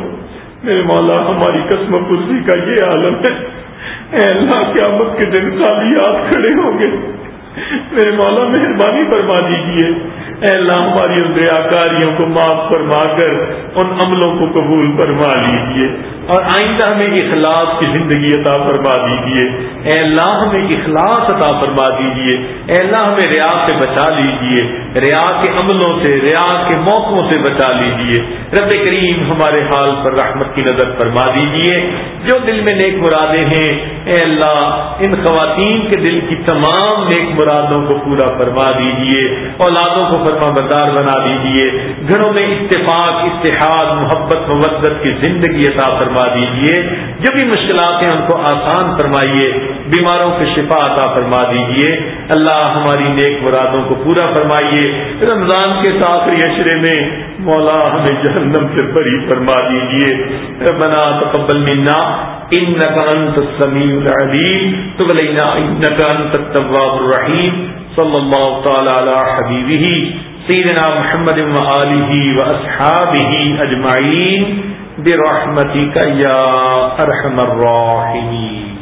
میرے مولا، ہماری قسم پرسی کا یہ عالم ہے۔ اے اللہ، قیامت کے دن خالی ہاتھ کھڑے ہوں گے۔ میرے مولا، مہربانی فرما دیجیے اے اللہ، ہماری ان ریاکاریوں کو معاف فرما کر، ان عملوں کو قبول فرما لیجیے اور آئندہ ہمیں اخلاص کی زندگی عطا فرما دیجیے اے اللہ، ہمیں اخلاص عطا فرما دیجیے اے اللہ، ہمیں ریا سے بچا لیجیے ریا کے عملوں سے، ریا کے موقعوں سے بچا لیجیے رب کریم ہمارے حال پر رحمت کی نظر فرما دیجیے جو دل میں نیک مرادیں ہیں، اے اللہ، ان خواتین کے دل کی تمام نیک مرادوں کو پورا فرما دیجیے اولادوں کو فرما بردار بنا دیجیے گھروں میں اتفاق، اتحاد، محبت مبت کی زندگی عطا فرما دیجیے جو بھی مشکلات ہیں ان کو آسان فرمائیے۔ بیماروں کی شفا عطا فرما دیجیے اللہ ہماری نیک مرادوں کو پورا فرمائیے۔ رمضان کے ساتھ اشرے میں مولا ہمیں جہنم سے بری فرما دیجیے ربنا تقبل منا انك انت السميع العليم تب علينا انك انت التواب الرحيم صلی اللہ تعالی علی حبیبہ سیدنا محمد و آلہ و اصحابہ اجمعین برحمتک یا ارحم الراحمین